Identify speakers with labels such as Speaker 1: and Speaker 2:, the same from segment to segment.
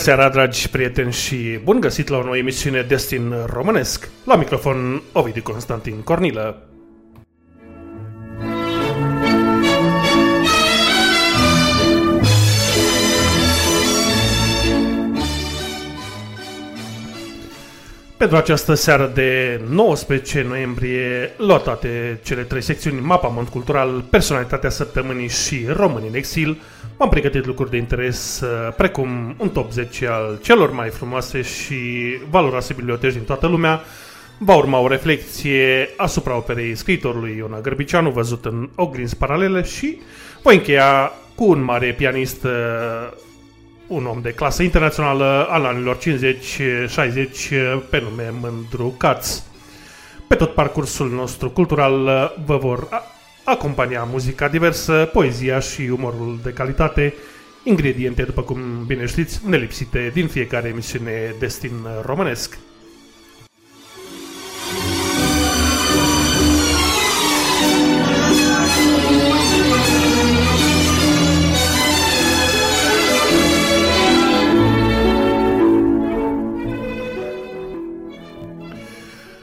Speaker 1: Bună seara, dragi prieteni, și bun găsit la o nouă emisiune Destin Românesc. La microfon, Ovidiu Constantin Cornilă. Pentru această seară de 19 noiembrie, la toate cele trei secțiuni, Mapamont Cultural, Personalitatea Săptămânii și Români în Exil, am pregătit lucruri de interes, uh, precum un top 10 al celor mai frumoase și valoroase biblioteci din toată lumea, Va urma o reflexie asupra operei scriitorului Iona Gărbicianu, văzut în oglinzi paralele și voi încheia cu un mare pianist uh, un om de clasă internațională al anilor 50-60 pe nume Mândru Caț. Pe tot parcursul nostru cultural vă vor acompania muzica diversă, poezia și umorul de calitate, ingrediente, după cum bine știți, nelipsite din fiecare emisiune Destin Românesc.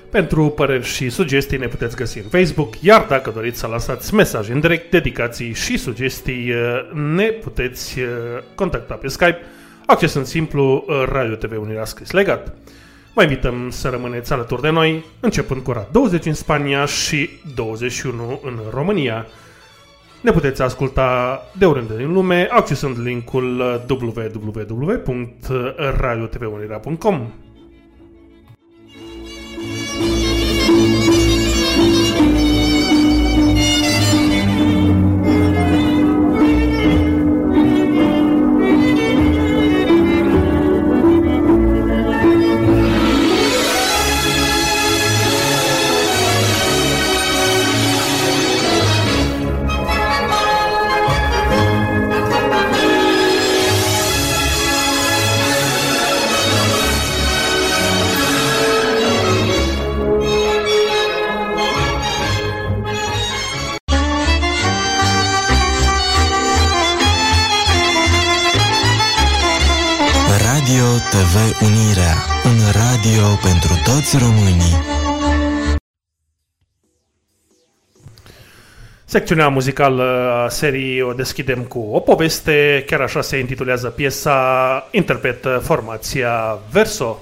Speaker 1: Pentru păreri și sugestii ne puteți găsi în Facebook, iar dacă doriți să lăsați mesaj în direct, dedicații și sugestii, uh, ne puteți uh, contacta pe Skype, accesând simplu uh, Radio TV Unirea scris legat. Vă invităm să rămâneți alături de noi, începând cu ora 20 în Spania și 21 în România. Ne puteți asculta de oriunde din lume, accesând linkul www.radiotvunirea.com. Bye.
Speaker 2: TV Unirea, un radio pentru toți românii.
Speaker 1: Secțiunea muzicală a serii o deschidem cu o poveste, chiar așa se intitulează piesa, interpretă formația Verso.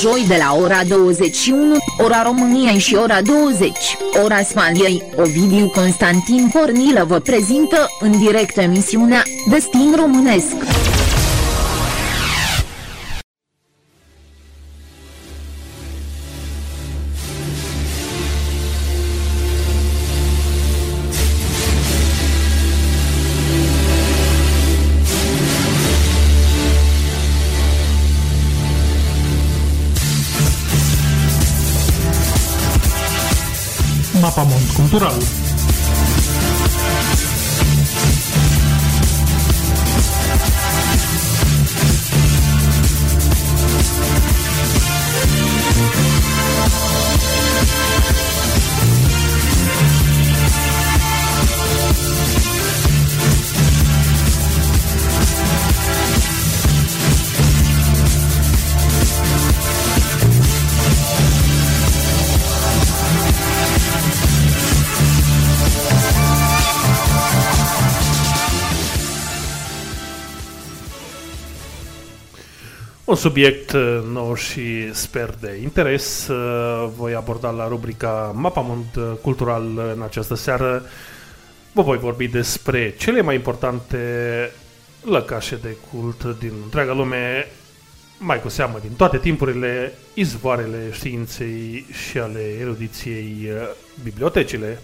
Speaker 3: Joi de la ora 21, ora României și ora 20, ora Spaniei, Ovidiu Constantin Cornilă vă prezintă în direct emisiunea Destin Românesc.
Speaker 1: Mapamont subiect uh, nou și sper de interes. Uh, Voi aborda la rubrica Mapamont uh, Cultural în această seară. Vă voi vorbi despre cele mai importante lăcașe de cult din întreaga lume, mai cu seamă din toate timpurile, izvoarele științei și ale erudiției, bibliotecile.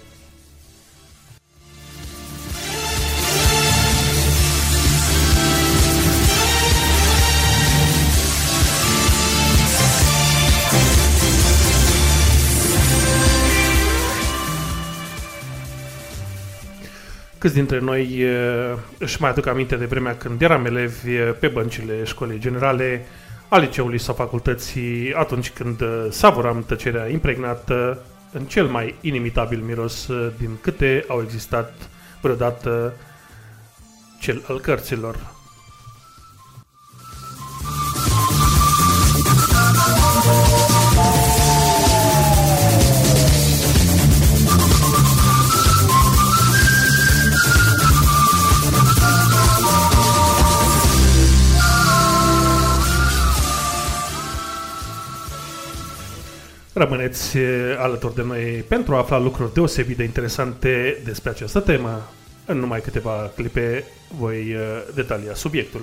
Speaker 1: Câți dintre noi e, își mai aduc aminte de vremea când eram elevi e, pe băncile școlii generale, a liceului sau facultății, atunci când e, savuram tăcerea impregnată în cel mai inimitabil miros e, din câte au existat vreodată cel al cărților. Rămâneți eh, alături de noi pentru a afla lucruri deosebit de interesante despre această temă. În numai câteva clipe voi eh, detalia subiectul.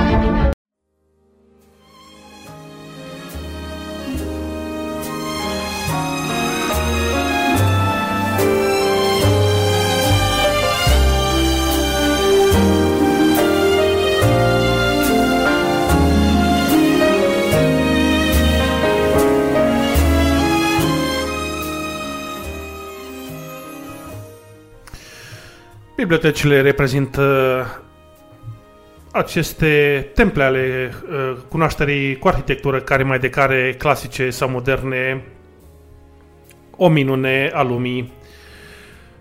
Speaker 1: Bibliotecile reprezintă aceste temple ale uh, cunoașterii cu arhitectură care mai de care clasice sau moderne, o minune a lumii.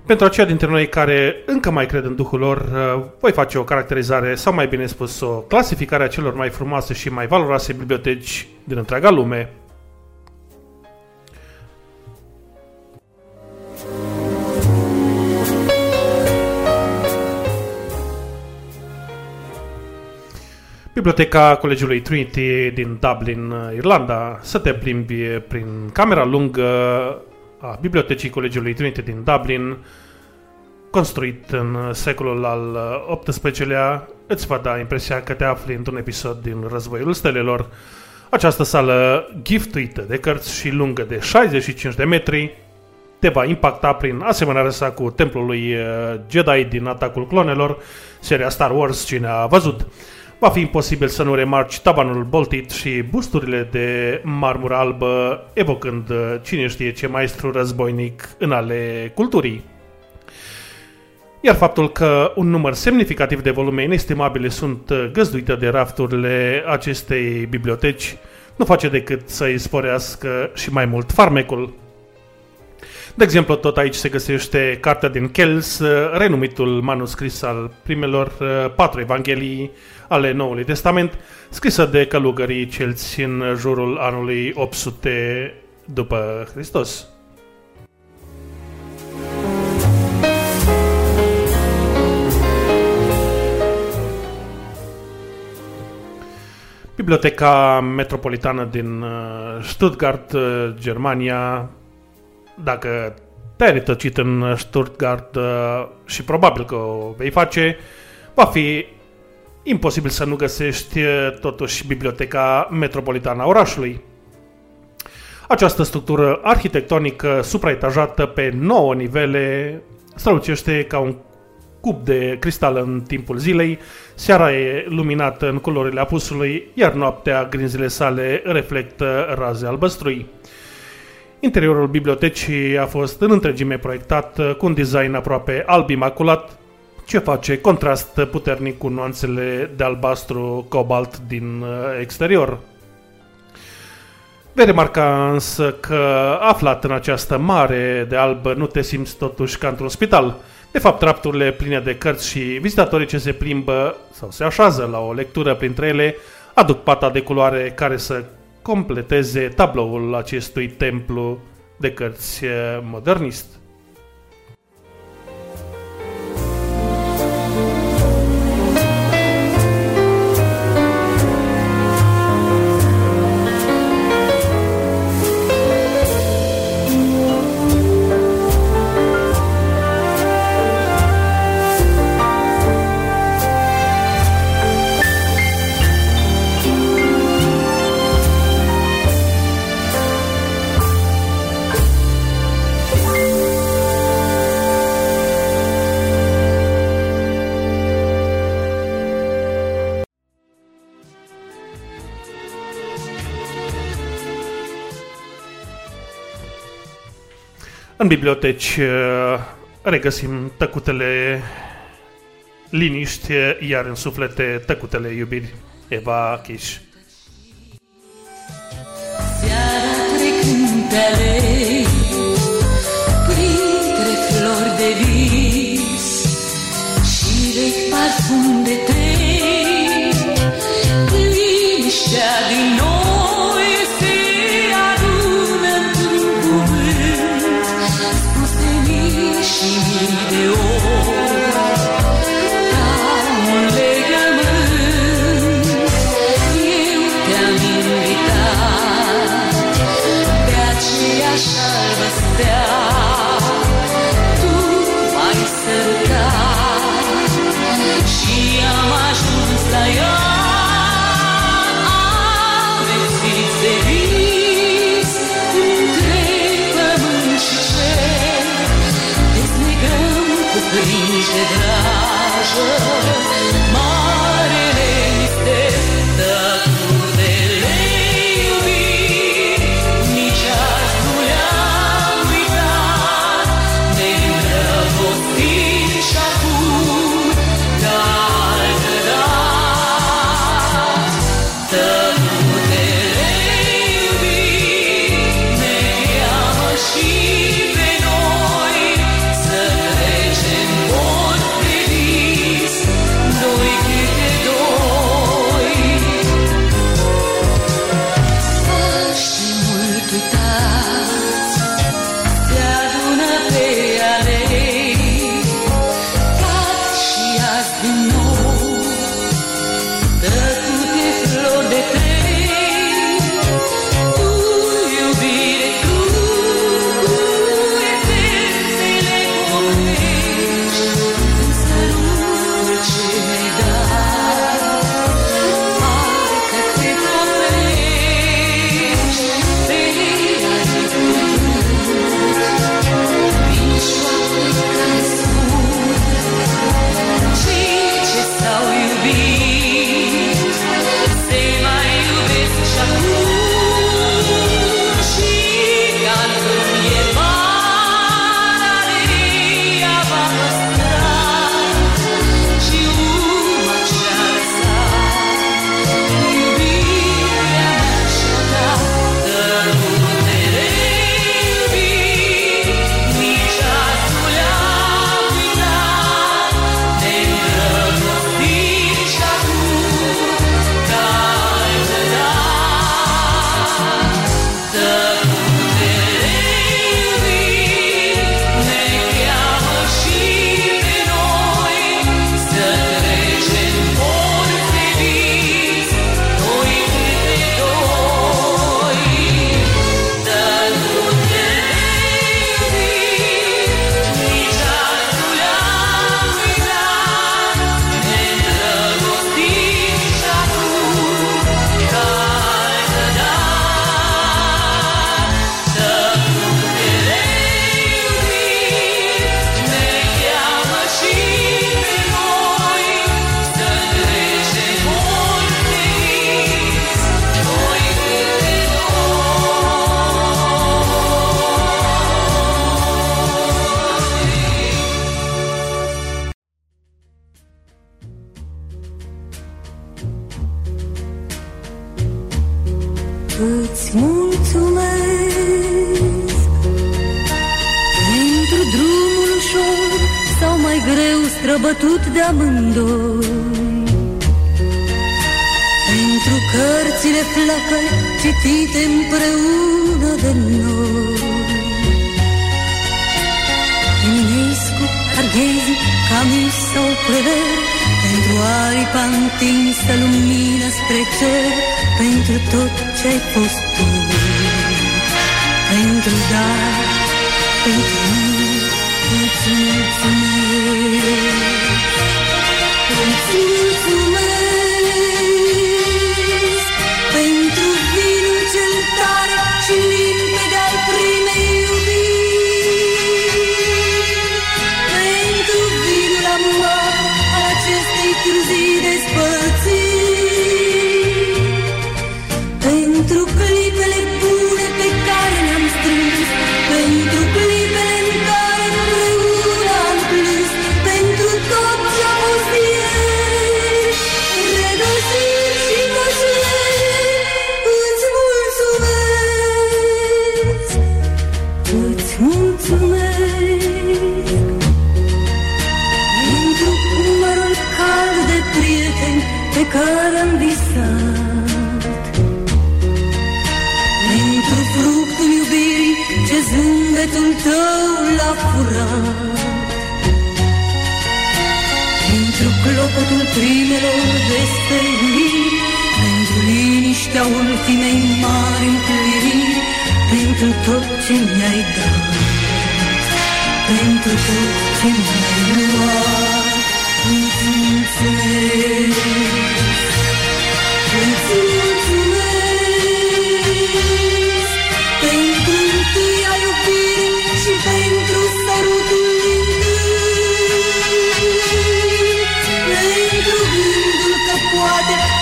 Speaker 1: Pentru aceia dintre noi care încă mai cred în Duhul lor, uh, voi face o caracterizare, sau mai bine spus, o clasificare a celor mai frumoase și mai valoroase biblioteci din întreaga lume. Biblioteca Colegiului Trinity din Dublin, Irlanda. Să te plimbi prin camera lungă a Bibliotecii Colegiului Trinity din Dublin, construit în secolul al XVIII-lea, îți va da impresia că te afli într-un episod din Războiul Stelelor. Această sală giftuită de cărți și lungă de 65 de metri te va impacta prin asemănarea sa cu templul lui Jedi din Atacul Clonelor, seria Star Wars, cine a văzut va fi imposibil să nu remarci tabanul boltit și busturile de marmură albă, evocând uh, cine știe ce maestru războinic în ale culturii. Iar faptul că un număr semnificativ de volume inestimabile sunt uh, găzduite de rafturile acestei biblioteci nu face decât să-i sporească și mai mult farmecul. De exemplu, tot aici se găsește cartea din Kells, uh, renumitul manuscris al primelor patru evanghelii ale Noului Testament, scrisă de călugării celți în jurul anului 800 după Hristos. Biblioteca Metropolitană din uh, Stuttgart, uh, Germania, dacă te-ai rătăcit în Stuttgart uh, și probabil că o vei face, va fi imposibil să nu găsești totuși biblioteca metropolitană a orașului. Această structură arhitectonică supraetajată pe 9 nivele strălucește ca un cub de cristal în timpul zilei, seara e luminată în culorile apusului, iar noaptea grinzile sale reflectă raze albăstrui. Interiorul bibliotecii a fost în întregime proiectat cu un design aproape alb imaculat, ce face contrast puternic cu nuanțele de albastru cobalt din uh, exterior. Vei remarca însă că aflat în această mare de alb nu te simți totuși ca într-un spital. De fapt, trapturile pline de cărți și vizitatorii ce se plimbă sau se așează la o lectură printre ele aduc pata de culoare care să completeze tabloul acestui templu de cărți uh, modernist. În biblioteci uh, regăsim tăcutele liniști, iar în suflete tăcutele iubiri. Eva Chiș.
Speaker 4: Seara trecând pe alei Printre flori de vis Și de parfum de trei Liniștea din noi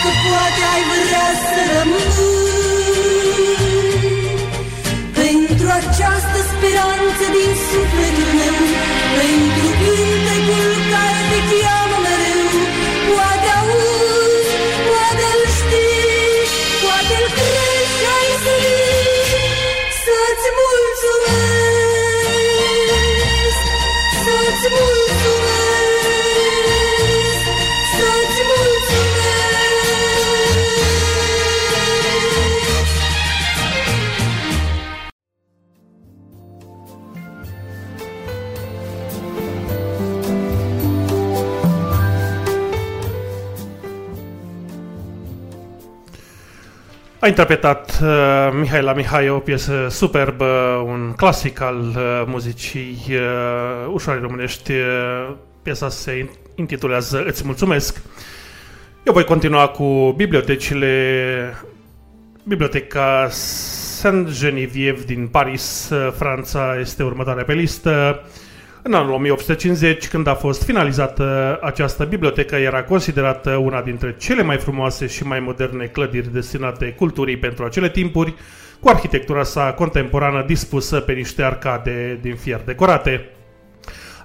Speaker 5: că poate ai vrea să rămâi. Pentru această speranță din sufletul
Speaker 1: interpretat uh, Mihaela Mihai o piesă superbă, un clasic al uh, muzicii uh, ușoare românești. Uh, piesa se in- intitulează Îți mulțumesc. Eu voi continua cu bibliotecile. Biblioteca Saint-Geneviève din Paris, uh, Franța, este următoarea pe listă. În anul 1850, când a fost finalizată această bibliotecă, era considerată una dintre cele mai frumoase și mai moderne clădiri destinate culturii pentru acele timpuri, cu arhitectura sa contemporană dispusă pe niște arcade din fier decorate.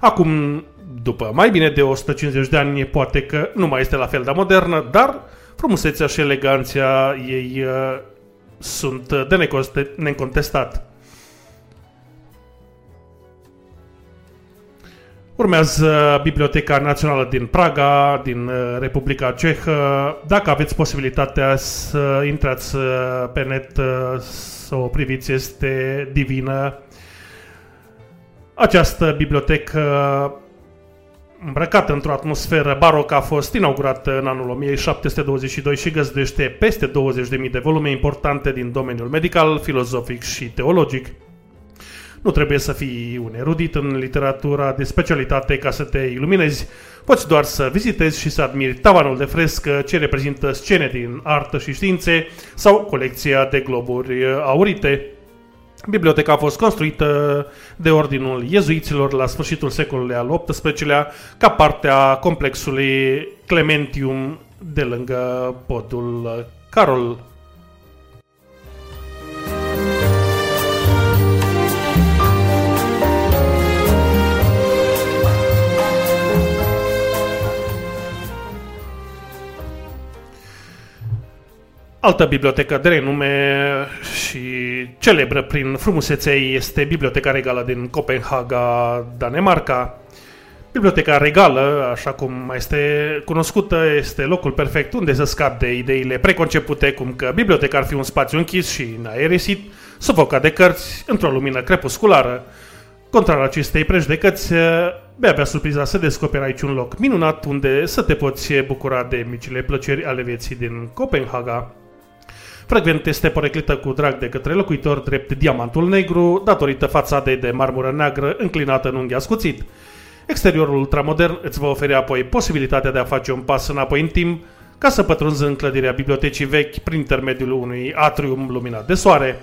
Speaker 1: Acum, după mai bine de 150 de ani, poate că nu mai este la fel de modernă, dar frumusețea și eleganția ei uh, sunt de necoste- necontestat. Urmează Biblioteca Națională din Praga, din uh, Republica Cehă. Dacă aveți posibilitatea să intrați uh, pe net uh, să o priviți, este divină. Această bibliotecă îmbrăcată într-o atmosferă barocă a fost inaugurată în anul 1722 și găzduiește peste 20.000 de volume importante din domeniul medical, filozofic și teologic. Nu trebuie să fii un erudit în literatura de specialitate ca să te iluminezi. Poți doar să vizitezi și să admiri tavanul de frescă ce reprezintă scene din artă și științe sau colecția de globuri aurite. Biblioteca a fost construită de ordinul iezuiților la sfârșitul secolului al XVIII-lea ca parte a complexului Clementium de lângă podul Carol. Altă bibliotecă de renume și celebră prin frumusețe ei este Biblioteca Regală din Copenhaga, Danemarca. Biblioteca Regală, așa cum mai este cunoscută, este locul perfect unde să scap de ideile preconcepute, cum că biblioteca ar fi un spațiu închis și aerisit, sufocat de cărți, într-o lumină crepusculară. Contrar acestei prejudecăți, de-abia surpriza să descoperi aici un loc minunat unde să te poți bucura de micile plăceri ale vieții din Copenhaga. Frecvent este poreclită cu drag de către locuitori drept diamantul negru, datorită fațadei de marmură neagră înclinată în unghi ascuțit. Exteriorul ultramodern îți va oferi apoi posibilitatea de a face un pas înapoi în timp ca să pătrunzi în clădirea bibliotecii vechi prin intermediul unui atrium luminat de soare.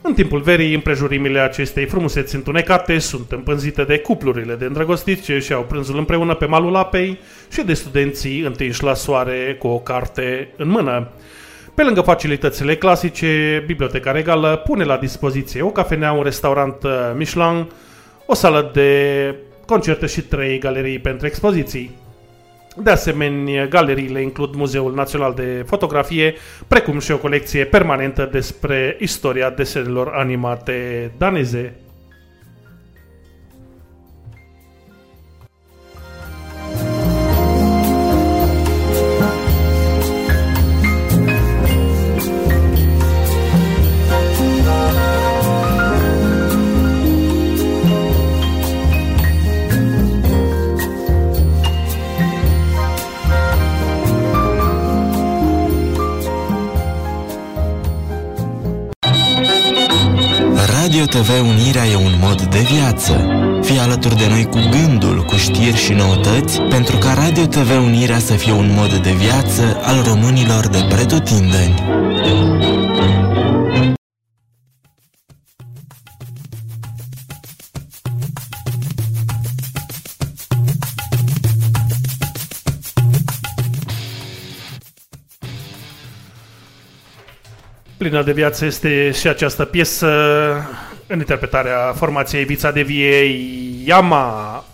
Speaker 1: În timpul verii, împrejurimile acestei frumuseți întunecate sunt împânzite de cuplurile de îndrăgostiți ce și-au prânzul împreună pe malul apei și de studenții întinși la soare cu o carte în mână. Pe lângă facilitățile clasice, Biblioteca Regală pune la dispoziție o cafenea, un restaurant uh, Michelin, o sală de concerte și trei galerii pentru expoziții. De asemenea, galeriile includ Muzeul Național de Fotografie, precum și o colecție permanentă despre istoria desenelor animate daneze.
Speaker 2: Radio TV Unirea e un mod de viață. Fii alături de noi cu gândul, cu știri și noutăți, pentru ca Radio TV Unirea să fie un mod de viață al românilor de pretutindeni.
Speaker 1: Plină de viață este și această piesă în interpretarea formației Vița de Vie Yama.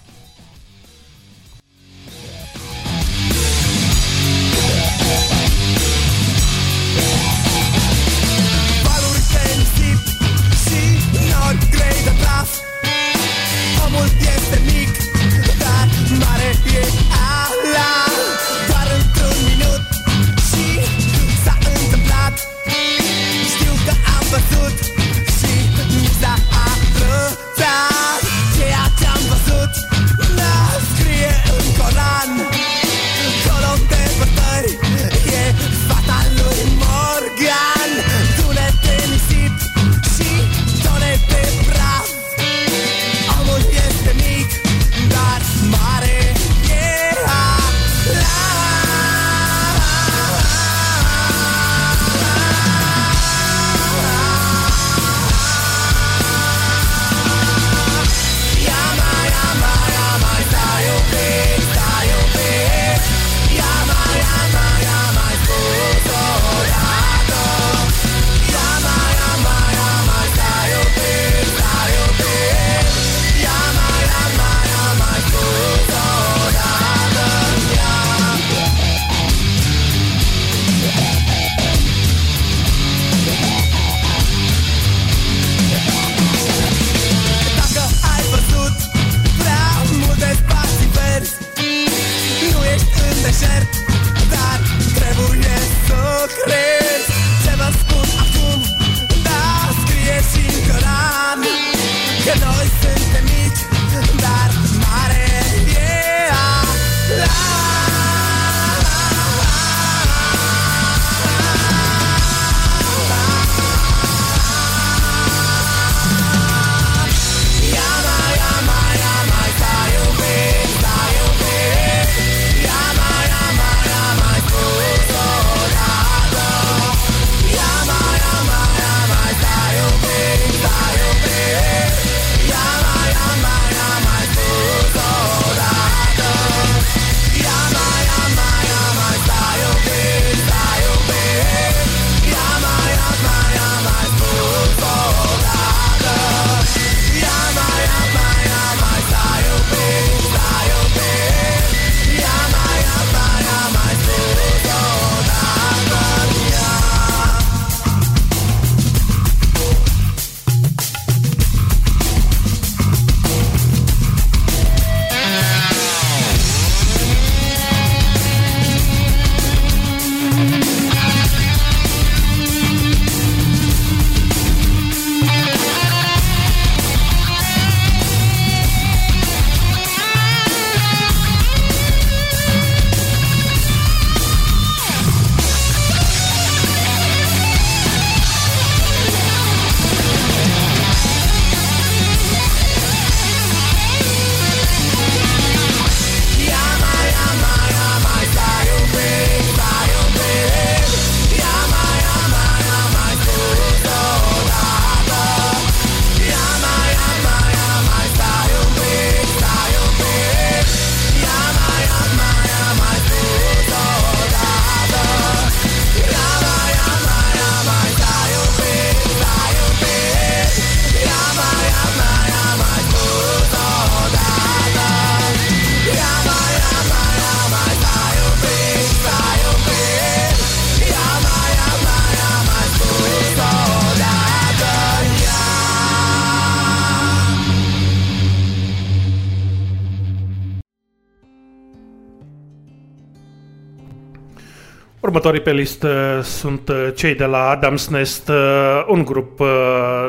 Speaker 1: Următorii pe listă sunt uh, cei de la Adam's Nest, uh, un grup uh,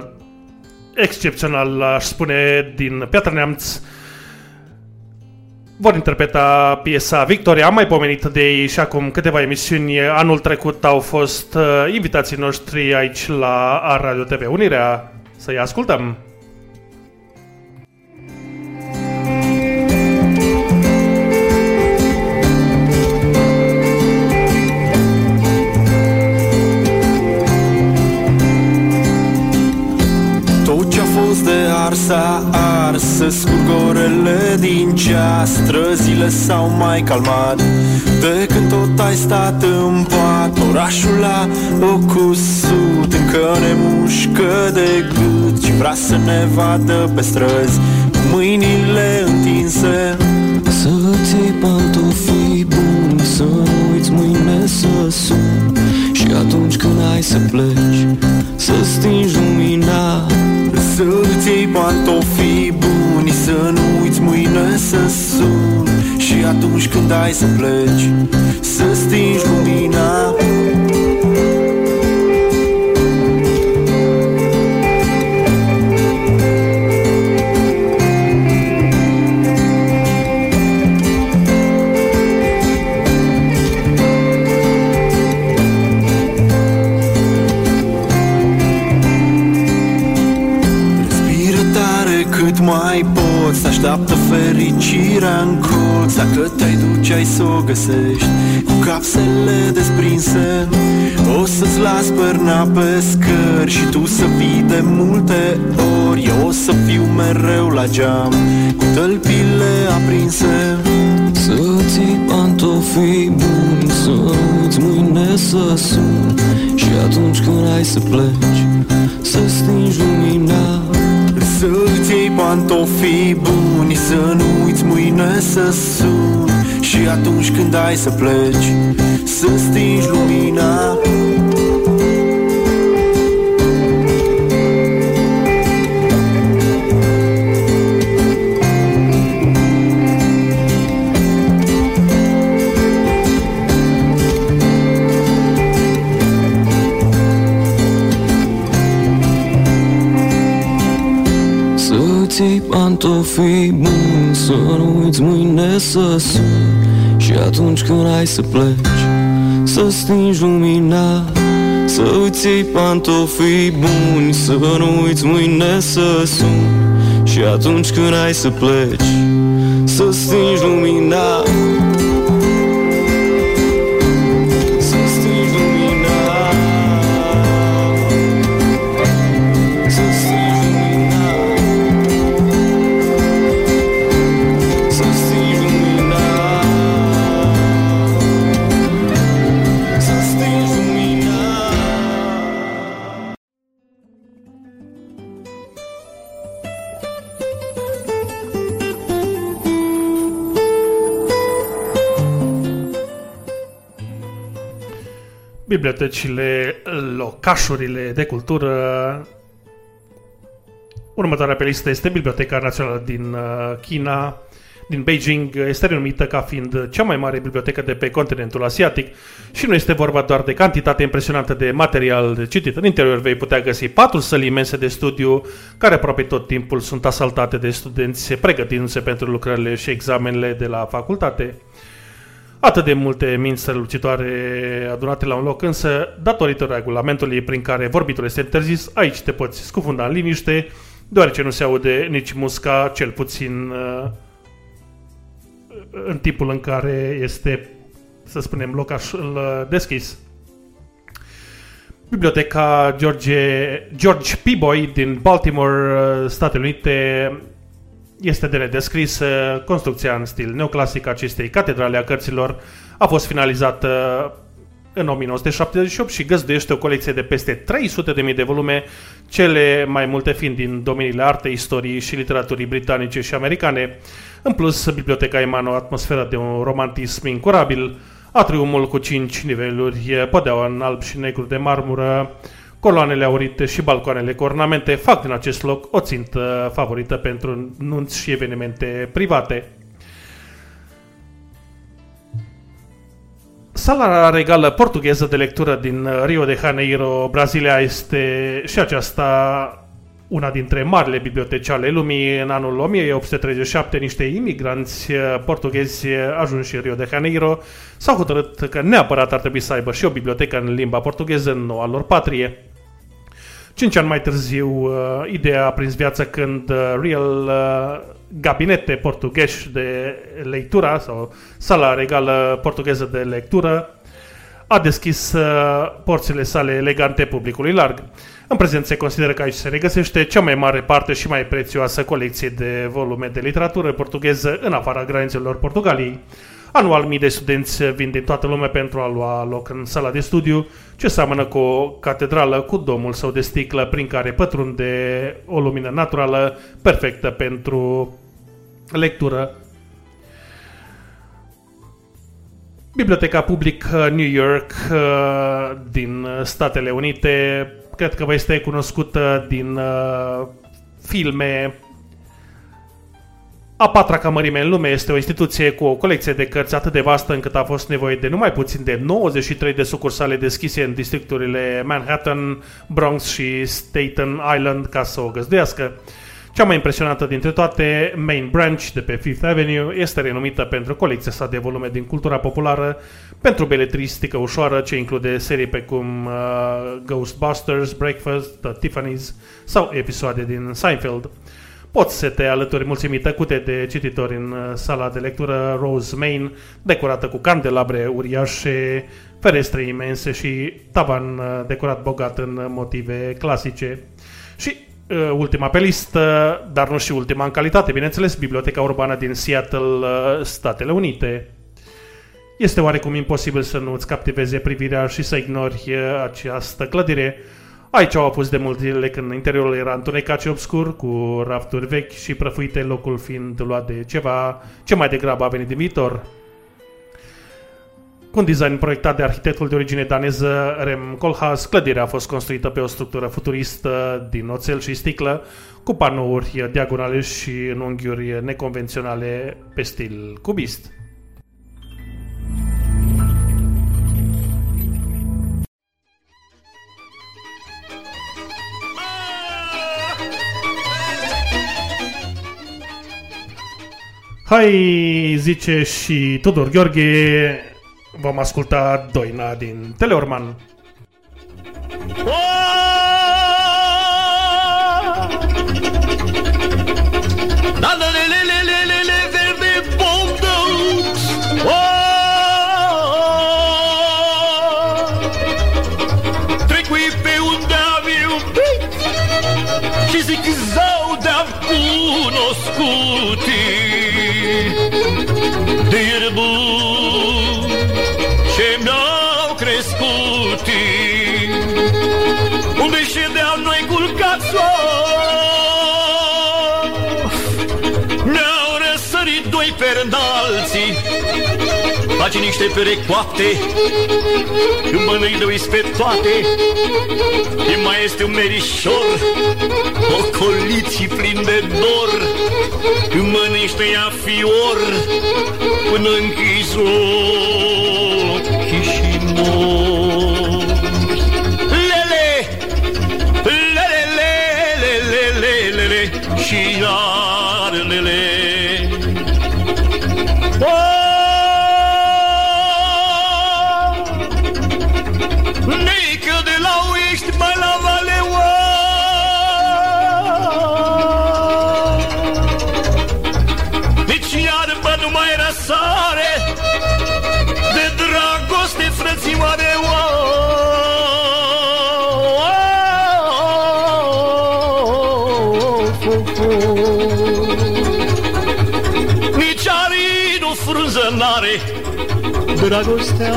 Speaker 1: excepțional, aș spune, din Piatra Neamț. Vor interpreta piesa Victoria, am mai pomenit de ei și acum câteva emisiuni. Anul trecut au fost invitații noștri aici la Radio TV Unirea. Să-i ascultăm!
Speaker 6: S-a ars Să scurgorele din ceas. Străzile s-au mai calmat De când tot ai stat în pat. Orașul a o cusut Încă ne mușcă de gât Și vrea să ne vadă pe străzi. Cu mâinile întinse.
Speaker 7: Să ții pantofii buni Să nu uiți mâine să sun Și atunci când ai să pleci Să stingi lumina
Speaker 6: să-ți iei pantofii buni Să nu uiți mâine să sun Și atunci când ai să pleci Să stingi lumina așteaptă fericirea în colț Dacă te-ai duce ai să o găsești Cu capsele desprinse. O să-ți las perna pe scări Și tu să vii de multe ori. Eu o să fiu mereu la geam Cu tălpile aprinse.
Speaker 7: Să ții pantofii buni Să uiți mâine să sun. Și atunci când ai să pleci Să stingi lumina
Speaker 6: să-ți iei pantofii buni Să nu uiți mâine să sun Și atunci când ai să pleci Să stingi lumina
Speaker 7: fi bun Să nu uiți mâine să sun Și atunci când ai să pleci Să stingi lumina Să îți iei pantofii buni Să nu uiți mâine să sun Și atunci când ai să pleci Să stingi lumina
Speaker 1: bibliotecile, locașurile de cultură. Următoarea pe listă este Biblioteca Națională din uh, China, din Beijing. Este renumită ca fiind cea mai mare bibliotecă de pe continentul asiatic și nu este vorba doar de cantitate impresionantă de material de citit. În interior vei putea găsi patru săli imense de studiu, care aproape tot timpul sunt asaltate de studenți pregătindu-se pentru lucrările și examenele de la facultate atât de multe minți strălucitoare adunate la un loc, însă, datorită regulamentului prin care vorbitul este interzis, aici te poți scufunda în liniște, deoarece nu se aude nici musca, cel puțin uh, în tipul în care este, să spunem, locașul uh, deschis. Biblioteca George, George Peaboy din Baltimore, uh, Statele Unite, este de nedescris. Construcția în stil neoclasic acestei catedrale a cărților a fost finalizată în 1978 și găzduiește o colecție de peste 300.000 de volume, cele mai multe fiind din domeniile artei, istoriei și literaturii britanice și americane. În plus, biblioteca emană o atmosferă de un romantism incurabil, atriumul cu 5 niveluri, podeaua în alb și negru de marmură, Coloanele aurite și balcoanele cu ornamente fac din acest loc o țintă favorită pentru nunți și evenimente private. Sala regală portugheză de lectură din Rio de Janeiro, Brazilia, este și aceasta una dintre marile biblioteci ale lumii. În anul 1837, niște imigranți portughezi ajunși în Rio de Janeiro s-au hotărât că neapărat ar trebui să aibă și o bibliotecă în limba portugheză în noua lor patrie. Cinci ani mai târziu, uh, ideea a prins viață când uh, Real uh, Gabinete Portugheș de Lectura sau Sala Regală Portugheză de Lectură a deschis uh, porțile sale elegante publicului larg. În prezent se consideră că aici se regăsește cea mai mare parte și mai prețioasă colecție de volume de literatură portugheză în afara granițelor Portugaliei. Anual mii de studenți vin din toată lumea pentru a lua loc în sala de studiu, ce seamănă cu o catedrală cu domul său de sticlă prin care pătrunde o lumină naturală perfectă pentru lectură. Biblioteca publică New York uh, din Statele Unite cred că vă este cunoscută din uh, filme a patra ca mărime în lume este o instituție cu o colecție de cărți atât de vastă încât a fost nevoie de numai puțin de 93 de sucursale deschise în districturile Manhattan, Bronx și Staten Island ca să o găzduiască. Cea mai impresionantă dintre toate, Main Branch de pe Fifth Avenue, este renumită pentru colecția sa de volume din cultura populară, pentru beletristică ușoară ce include serii pe cum uh, Ghostbusters, Breakfast, The Tiffany's sau episoade din Seinfeld. Poți să te alături mulțimii tăcute de cititori în uh, sala de lectură Rose Main, decorată cu candelabre uriașe, ferestre imense și tavan uh, decorat bogat în motive clasice. Și uh, ultima pe listă, dar nu și ultima în calitate, bineînțeles, Biblioteca Urbană din Seattle, uh, Statele Unite. Este oarecum imposibil să nu îți captiveze privirea și să ignori uh, această clădire, Aici au apus de mult zile când interiorul era întunecat și obscur, cu rafturi vechi și prăfuite, locul fiind luat de ceva ce mai degrabă a venit din viitor. Cu un design proiectat de arhitectul de origine daneză Rem Koolhaas, clădirea a fost construită pe o structură futuristă din oțel și sticlă, cu panouri diagonale și în unghiuri neconvenționale pe stil cubist. Hai, zice și Tudor Gheorghe, vom asculta Doina din Teleorman.
Speaker 8: La la la la la la la la verde bombot Trecui pe unde am iubit Și zic zău de-am cunoscut De ierbul ce mi-au crescut Unde ședeam noi culcați Ne-au Face niște perecoapte. Când mănânc de pe toate Și mai este un merișor. Ocoliții plin de dor Când mănânci ea fior Până închizi ochii și mor. Lele, lele, lele, lele, lele Și iar Dragostea.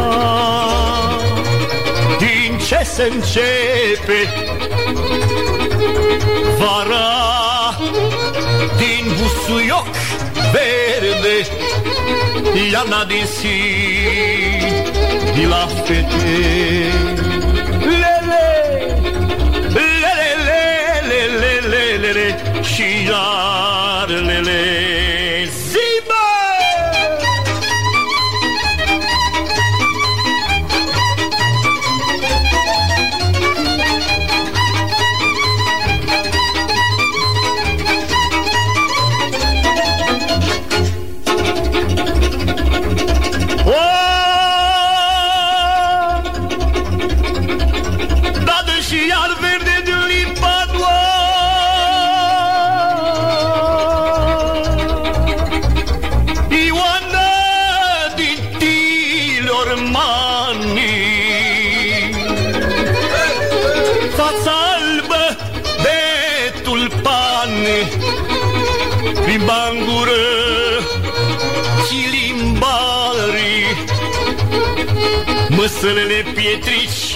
Speaker 8: Din ce se începe Vara? Din busuioc verde Iarna din si De la fete. Lele Lele, lele, lele, lele Și iar lele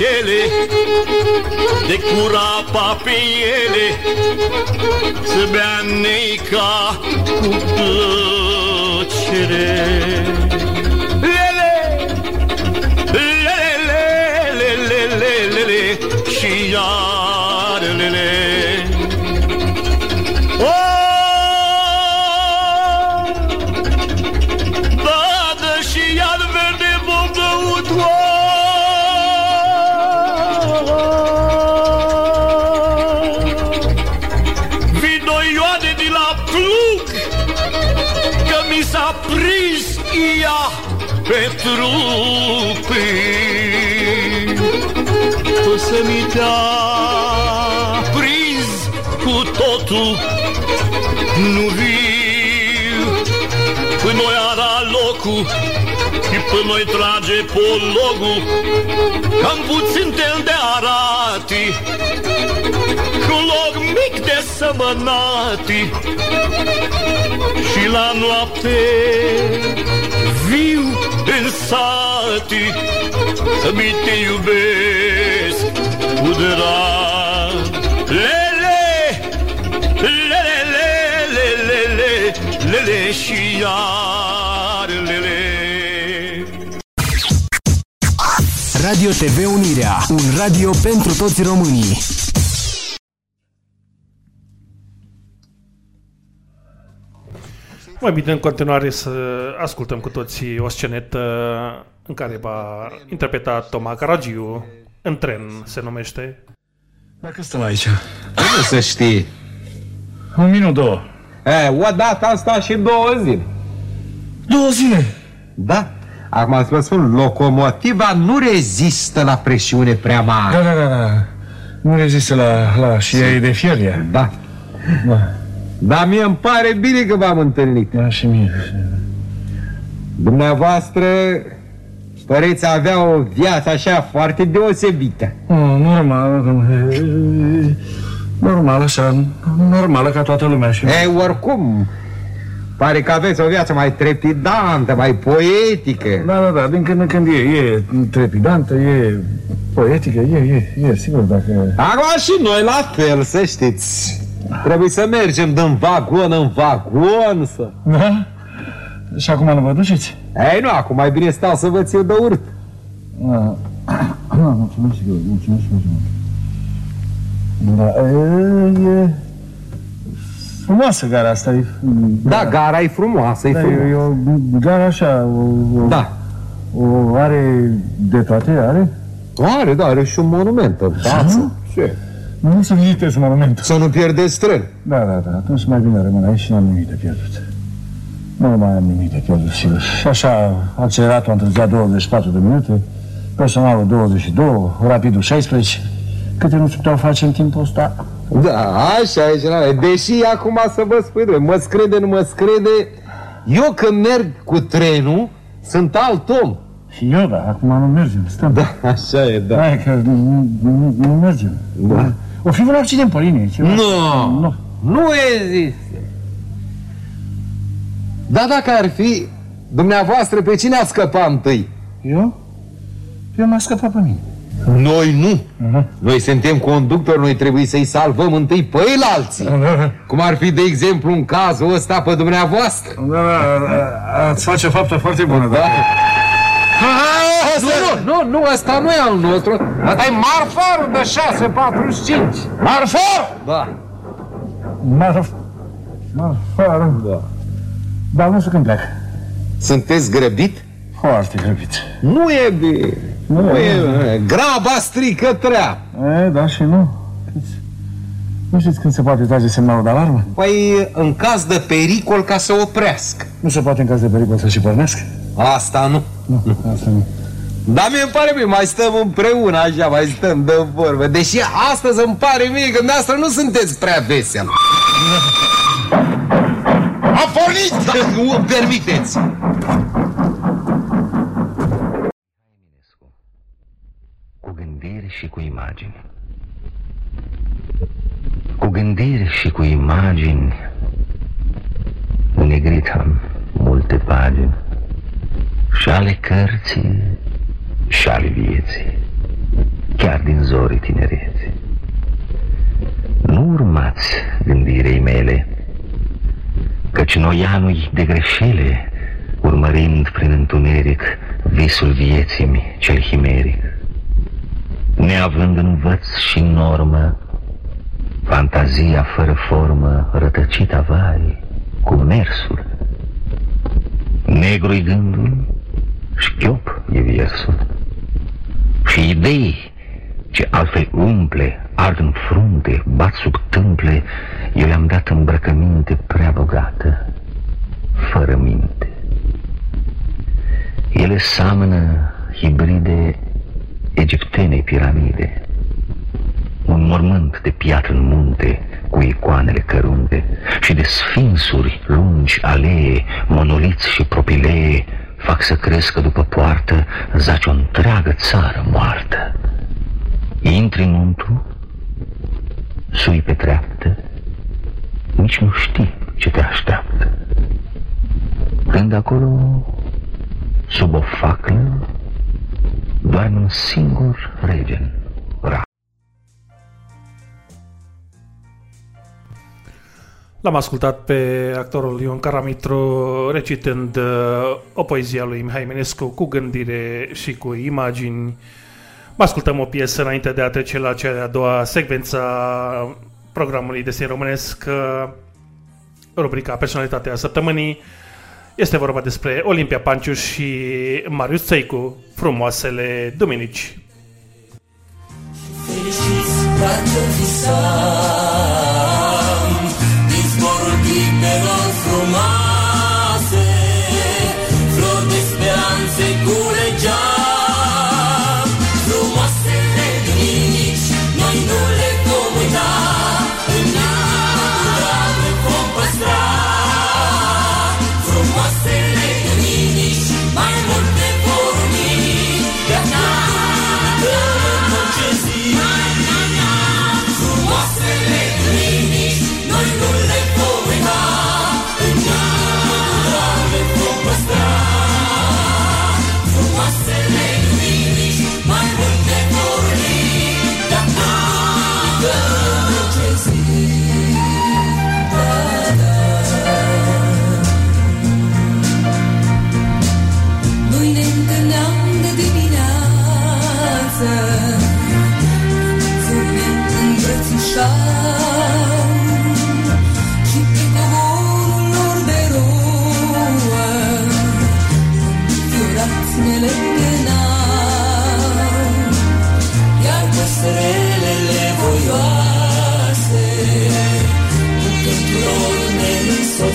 Speaker 8: pietricele De cura pe ele Să bea neica cu plăcere. Lele Lele Lele Lele Lele Și iar Până noi ara locul Și până noi trage pologul Cam puțin tel de arati Cu un loc mic de sămănati Și la noapte Viu în sati Să-mi te iubesc cu drag lele, lele și iar lele
Speaker 9: Radio TV Unirea, un radio pentru toți românii.
Speaker 1: Mai bine în continuare să ascultăm cu toții o scenetă în care va interpreta Toma Caragiu în tren se numește.
Speaker 10: Dacă stăm aici.
Speaker 11: Nu să știi.
Speaker 10: Un minut, două.
Speaker 11: E, odată am stat și două zile.
Speaker 10: Două zile?
Speaker 11: Da. Acum să vă spun, locomotiva nu rezistă la presiune prea mare.
Speaker 10: Da, da, da, da. Nu rezistă la, la și ea e de fier ea.
Speaker 11: Da.
Speaker 10: Da.
Speaker 11: Dar mie îmi pare bine că v-am întâlnit.
Speaker 10: Da, și mie.
Speaker 11: Dumneavoastră păreți a avea o viață așa foarte deosebită.
Speaker 10: Oh, normal, domnule. Normal, așa, normală ca toată lumea și...
Speaker 11: E, oricum, pare că aveți o viață mai trepidantă, mai poetică.
Speaker 10: Da, da, da, din când în când e, e trepidantă, e poetică, e, e, e, sigur, dacă...
Speaker 11: Acum și noi la fel, să știți. Trebuie să mergem din vagon în vagon, să...
Speaker 10: Da? Și acum nu vă duceți?
Speaker 11: Ei, nu, acum mai bine stau să vă țiu de urât.
Speaker 10: Da. Mulțumesc, sigur, mulțumesc, mulțumesc. Da, e, e frumoasă gara asta. E,
Speaker 11: Da, gara e frumoasă, e
Speaker 10: da, e,
Speaker 11: frumoasă.
Speaker 10: e o gara așa, o, o,
Speaker 11: Da.
Speaker 10: o, are de toate, are?
Speaker 11: Are, da, are și un monument în față. Ce?
Speaker 10: Nu să vizitez monumentul.
Speaker 11: Să nu pierdeți tren.
Speaker 10: Da, da, da, atunci mai bine rămân aici și n-am nimic de pierdut. Nu mai am nimic de pierdut, sigur. Și așa, accelerat a întârziat 24 de minute, personalul 22, rapidul 16. Câte nu se puteau face în timpul ăsta?
Speaker 11: Da, așa e, generale. Deși acum să vă spui, domnule, mă screde, nu mă screde, eu când merg cu trenul, sunt alt om.
Speaker 10: Și eu, da, acum nu mergem, stăm.
Speaker 11: Da, așa e, da.
Speaker 10: Hai că nu, nu, nu mergem.
Speaker 11: Da.
Speaker 10: O fi un accident pe linie, ceva.
Speaker 11: Nu,
Speaker 10: Nu.
Speaker 11: nu există. Da, dacă ar fi, dumneavoastră, pe cine a scăpat întâi?
Speaker 10: Eu? Eu m-a scăpat pe mine.
Speaker 11: Noi nu. Noi suntem conductori, noi trebuie să-i salvăm întâi pe ei alții. Cum ar fi, de exemplu, în cazul ăsta pe dumneavoastră.
Speaker 10: Da, da, da, ați face o faptă foarte bună, da.
Speaker 11: Nu, nu, nu, nu, ăsta nu e al nostru. Ăsta e marfarul de 645.
Speaker 10: Marfor!
Speaker 11: Da.
Speaker 10: Marf... Marfor.
Speaker 11: Da.
Speaker 10: Dar nu știu când plec.
Speaker 11: Sunteți grăbit?
Speaker 10: Foarte grăbit.
Speaker 11: Nu e bine. Nu e, graba strică treaba.
Speaker 10: E, da, și nu. Nu știți când se poate trage semnalul de alarmă?
Speaker 11: Păi, în caz de pericol, ca să oprească.
Speaker 10: Nu se poate în caz de pericol să și pornească?
Speaker 11: Asta nu.
Speaker 10: Nu, asta nu.
Speaker 11: Dar mie îmi pare bine, mai stăm împreună așa, mai stăm de vorbă. Deși astăzi îmi pare mie că dumneavoastră nu sunteți prea vesel. A pornit! Dacă nu îmi permiteți.
Speaker 12: Și cu imagini. Cu gândiri și cu imagini Negrit am multe pagini Și ale cărții și ale vieții Chiar din zorii tinereții Nu urmați gândirei mele Căci noianui de greșele Urmărind prin întuneric Visul vieții mi cel chimeric Neavând învăț și normă Fantazia fără formă Rătăcita vai Cu mersul. Negru-i gândul Șchiop e versul Și idei ce altfel umple Ard în frunte, bat sub tâmple Eu le-am dat îmbrăcăminte prea bogată Fără minte. Ele seamănă hibride egiptenei piramide. Un mormânt de piatră în munte Cu icoanele cărunte Și de sfinsuri lungi alee Monoliți și propilee Fac să crească după poartă Zace o întreagă țară moartă. Intri înăuntru Sui pe treaptă Nici nu știi ce te așteaptă. Când acolo Sub o faclă Doar un singur regen Ra
Speaker 1: L-am ascultat pe actorul Ion Caramitru recitând uh, o poezie a lui Mihai Menescu cu gândire și cu imagini. Mă ascultăm o piesă înainte de a trece la cea de-a doua secvență a programului Destin Românesc, uh, rubrica Personalitatea Săptămânii. Este vorba despre Olimpia Panciu și Marius Țeicu, frumoasele duminici.
Speaker 4: Fericiți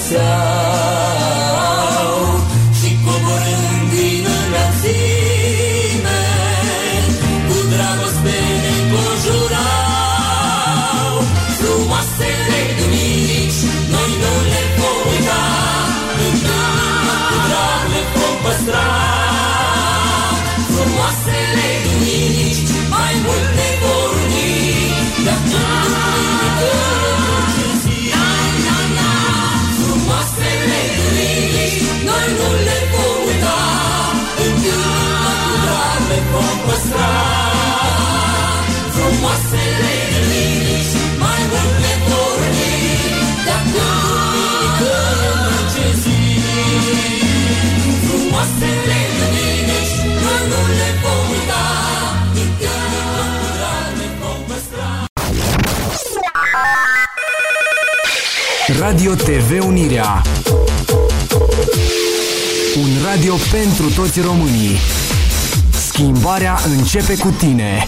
Speaker 4: sun. Frumoasele duminici Mai
Speaker 13: mult ne vor uni De-a duminică orice zi Frumoasele duminici Noi nu le vom uita Întotdeauna cu drag le vom păstra
Speaker 9: Radio TV Unirea. Un radio pentru toți românii. Schimbarea începe cu tine.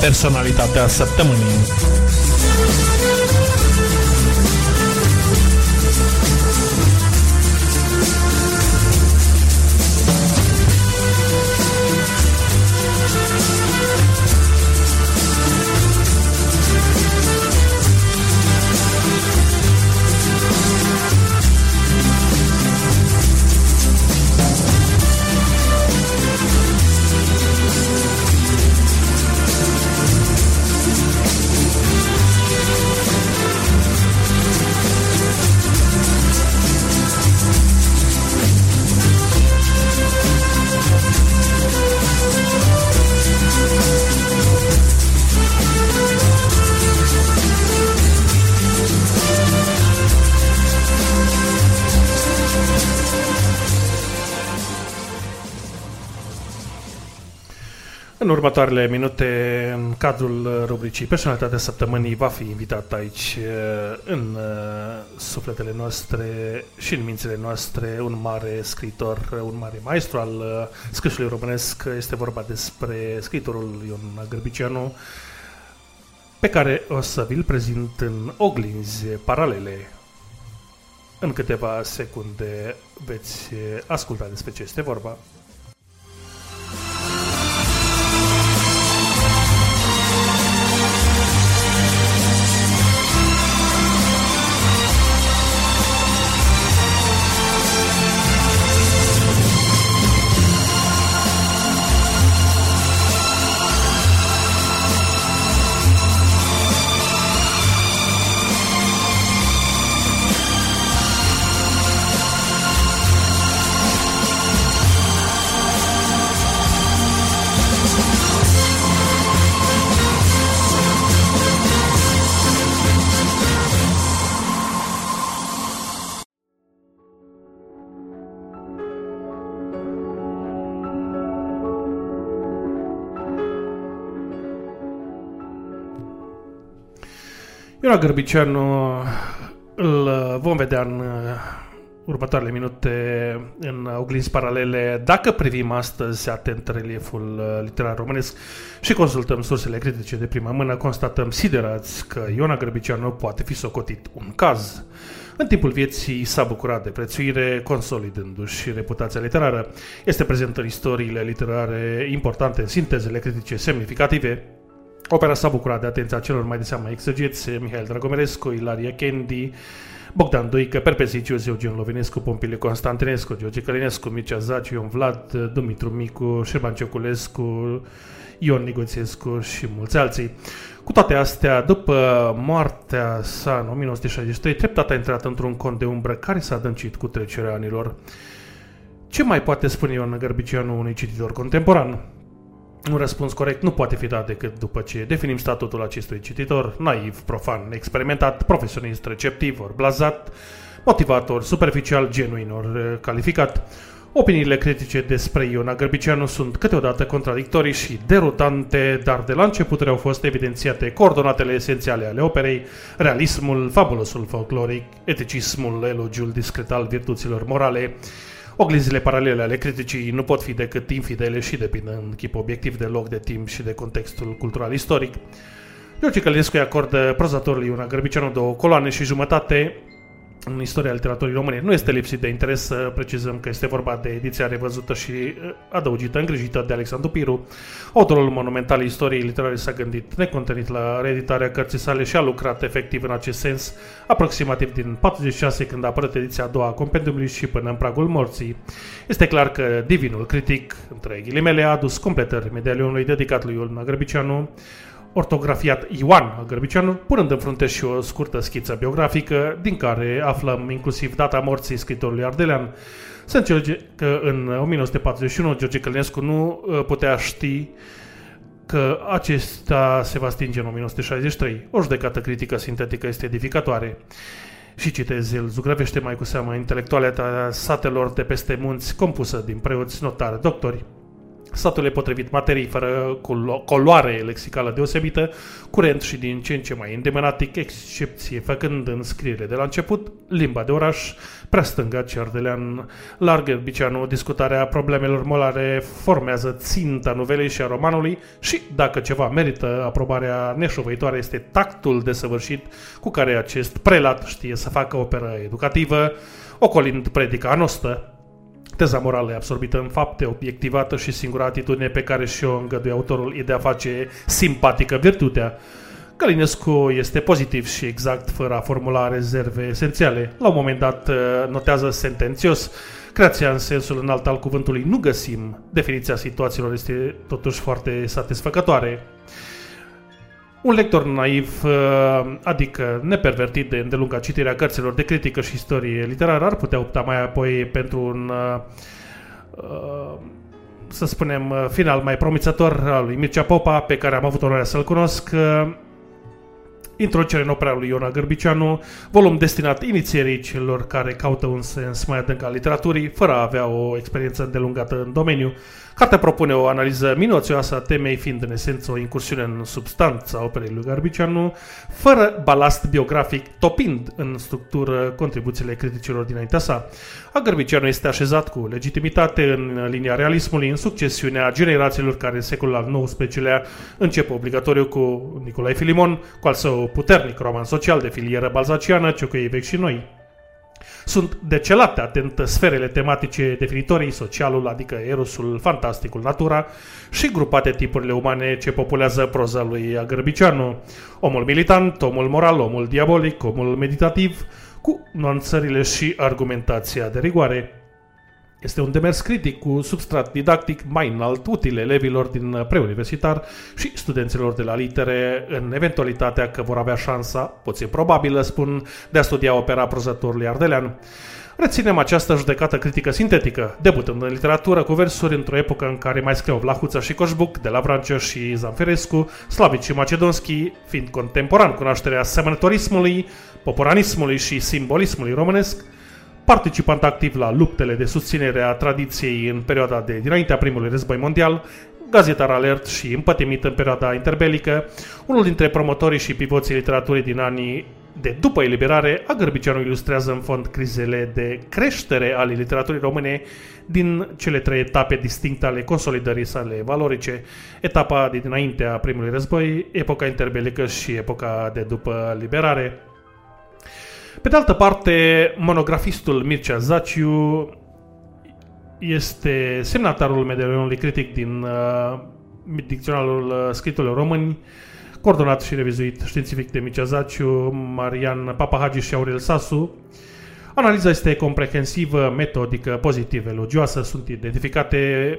Speaker 1: Personalitatea săptămânii. Următoarele minute, în cadrul rubricii Personalitatea Săptămânii, va fi invitat aici, uh, în uh, sufletele noastre și în mințile noastre, un mare scriitor, un mare maestru al uh, scrisului românesc. Este vorba despre scriitorul Ion Gărbicianu, pe care o să vi-l prezint în oglinzi paralele. În câteva secunde veți asculta despre ce este vorba. Ioana Gârbiceanu îl vom vedea în următoarele minute în oglinzi paralele. Dacă privim astăzi atent relieful literar românesc și consultăm sursele critice de prima mână, constatăm siderați că Iona Gârbiceanu poate fi socotit un caz. În timpul vieții s-a bucurat de prețuire, consolidându-și reputația literară. Este prezent în istoriile literare importante, în sintezele critice semnificative, Opera s-a bucurat de atenția celor mai de seamă exegeți, Mihail Dragomerescu, Ilaria Kendi, Bogdan Doică, Perpezicius, Eugen Lovinescu, Pompile Constantinescu, George Călinescu, Mircea Zaciu, Ion Vlad, Dumitru Micu, Șerban Ceculescu, Ion Nigoțescu și mulți alții. Cu toate astea, după moartea sa în 1963, treptat a intrat într-un cont de umbră care s-a adâncit cu trecerea anilor. Ce mai poate spune Ion Gărbicianu unui cititor contemporan? Un răspuns corect nu poate fi dat decât după ce definim statutul acestui cititor, naiv, profan, experimentat, profesionist, receptiv, ori blazat, motivator, superficial, genuin, ori calificat. Opiniile critice despre Iona Gărbicianu sunt câteodată contradictorii și derutante, dar de la început au fost evidențiate coordonatele esențiale ale operei, realismul, fabulosul folcloric, eticismul, elogiul discret al virtuților morale, Oglinzile paralele ale criticii nu pot fi decât infidele și depind în chip obiectiv de loc, de timp și de contextul cultural istoric. George Călinescu îi acordă prozatorului una Gărbicianu două coloane și jumătate în istoria literaturii române. Nu este lipsit de interes să precizăm că este vorba de ediția revăzută și uh, adăugită, îngrijită de Alexandru Piru. Autorul monumental istoriei literare s-a gândit necontenit la reeditarea cărții sale și a lucrat efectiv în acest sens, aproximativ din 46 când a apărut ediția a doua a compendiumului și până în pragul morții. Este clar că divinul critic, între ghilimele, a adus completări medalionului dedicat lui Iulna Grăbicianu, ortografiat Ioan Gărbicianu, punând în frunte și o scurtă schiță biografică, din care aflăm inclusiv data morții scritorului ardelean. Se înțelege că în 1941 George Călinescu nu uh, putea ști că acesta se va stinge în 1963. O judecată critică sintetică este edificatoare. Și citez, el zugrăvește mai cu seamă intelectualitatea satelor de peste munți compusă din preoți, notari, doctori, Statele potrivit materii fără colo- coloare lexicală deosebită, curent și din ce în ce mai îndemânatic, excepție făcând în scriere de la început, limba de oraș, prea stânga, cerdelean, larg bicianu, discutarea problemelor molare formează ținta novelei și a romanului și, dacă ceva merită aprobarea neșovăitoare, este tactul desăvârșit cu care acest prelat știe să facă operă educativă, ocolind predica nostă, Teza morală e absorbită în fapte, obiectivată și singura atitudine pe care și-o îngăduie autorul e de a face simpatică virtutea. Călinescu este pozitiv și exact, fără a formula rezerve esențiale. La un moment dat uh, notează sentențios Creația în sensul înalt al cuvântului nu găsim. Definiția situațiilor este totuși foarte satisfăcătoare. Un lector naiv, uh, adică nepervertit de îndelunga citirea cărților de critică și istorie literară, ar putea opta mai apoi pentru un, uh, uh, să spunem, uh, final mai promițător al lui Mircea Popa, pe care am avut onoarea să-l cunosc, uh, Introducere în opera lui Iona Gârbicianu, volum destinat inițierii celor care caută un sens mai adânc al literaturii, fără a avea o experiență îndelungată în domeniu. Cartea propune o analiză minuțioasă a temei, fiind în esență o incursiune în substanța operei lui Garbicianu, fără balast biografic, topind în structură contribuțiile criticilor dinaintea sa. A Garbicianu este așezat cu legitimitate în linia realismului, în succesiunea generațiilor care în secolul al XIX-lea încep obligatoriu cu Nicolae Filimon, cu al său puternic roman social de filieră balzaciană, ciocăii vechi și noi. Sunt decelate atent sferele tematice definitorii, socialul, adică erosul, fantasticul, natura și grupate tipurile umane ce populează proza lui Agărbicianu. Omul militant, omul moral, omul diabolic, omul meditativ, cu nuanțările și argumentația de rigoare. Este un demers critic cu substrat didactic mai înalt util elevilor din preuniversitar și studenților de la litere în eventualitatea că vor avea șansa, puțin probabilă spun, de a studia opera prozătorului ardelean. Reținem această judecată critică sintetică, debutând în literatură cu versuri într-o epocă în care mai scriau Vlahuța și Coșbuc, de la Vrancea și Zanferescu, Slavici și Macedonski, fiind contemporan cunoașterea semănătorismului, poporanismului și simbolismului românesc, participant activ la luptele de susținere a tradiției în perioada de dinaintea primului război mondial, gazetar alert și împătimit în perioada interbelică, unul dintre promotorii și pivoții literaturii din anii de după eliberare, Agârbiceanu ilustrează în fond crizele de creștere ale literaturii române din cele trei etape distincte ale consolidării sale valorice, etapa de dinaintea primului război, epoca interbelică și epoca de după liberare. Pe de altă parte, monografistul Mircea Zaciu este semnatarul medalionului critic din uh, dicționarul uh, scritorilor români, coordonat și revizuit științific de Mircea Zaciu, Marian Papahagi și Aurel Sasu. Analiza este comprehensivă, metodică, pozitiv, elogioasă, sunt identificate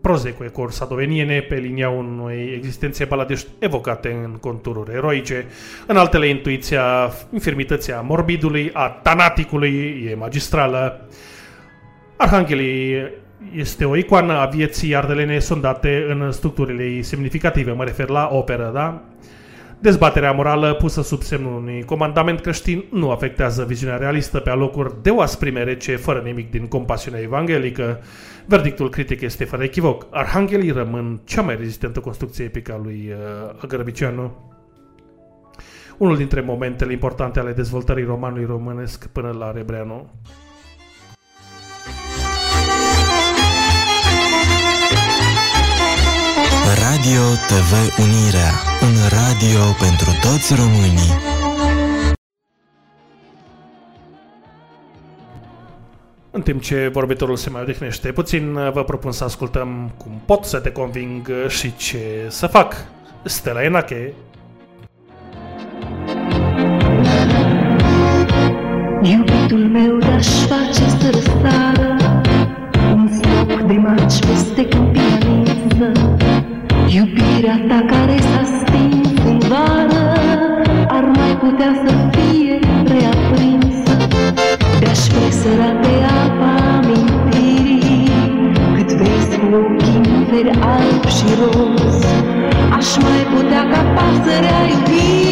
Speaker 1: proze cu ecori sadoveniene pe linia unei existențe baladești evocate în contururi eroice, în altele intuiția infirmității morbidului, a tanaticului e magistrală. Arhanghelii este o icoană a vieții ardelene sondate în structurile ei semnificative, mă refer la operă, da? Dezbaterea morală pusă sub semnul unui comandament creștin nu afectează viziunea realistă pe alocuri de o asprime rece, fără nimic din compasiunea evanghelică. Verdictul critic este fără echivoc. Arhanghelii rămân cea mai rezistentă construcție epică a lui uh, Agărăbicianu. Unul dintre momentele importante ale dezvoltării romanului românesc până la Rebreanu.
Speaker 2: Radio TV Unirea, un radio pentru toți românii.
Speaker 1: În timp ce vorbitorul se mai odihnește puțin, vă propun să ascultăm cum pot să te conving și ce să fac. Stella Enache.
Speaker 5: Iubitul meu de-aș face străsară Un stoc de maci peste câmpia ninsă Iubirea ta care s-a stins în vară Ar mai putea să fie reaprinsă. Te-aș presăra pe apa amintirii Cât vezi cu ochii veri alb și roz. Aș mai putea ca pasărea iubirii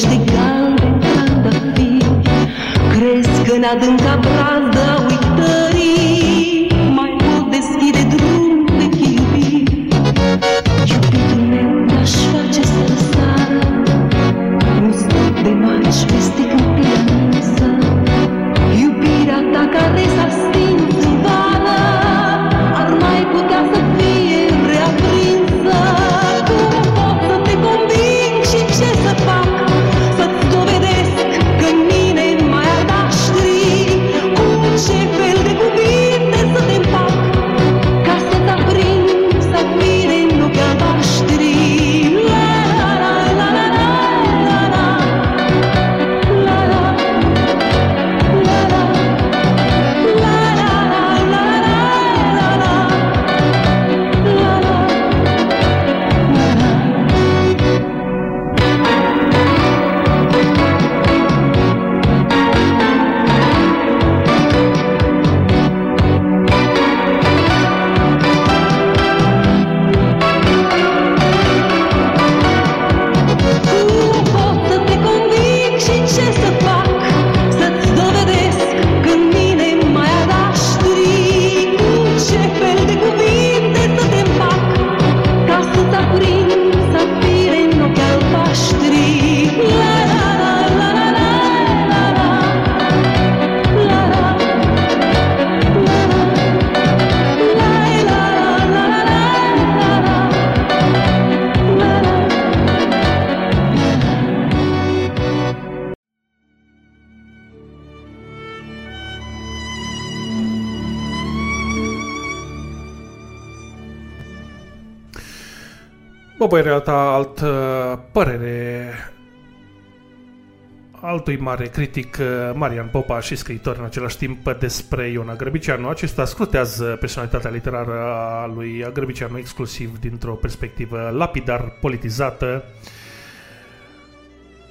Speaker 5: Grădini întregi de galben trandafiri Cresc în adânca brazdă
Speaker 1: altui mare critic, uh, Marian Popa și scriitor în același timp despre Iona Grăbicianu. Acesta scrutează personalitatea literară a lui Grăbicianu exclusiv dintr-o perspectivă lapidar politizată.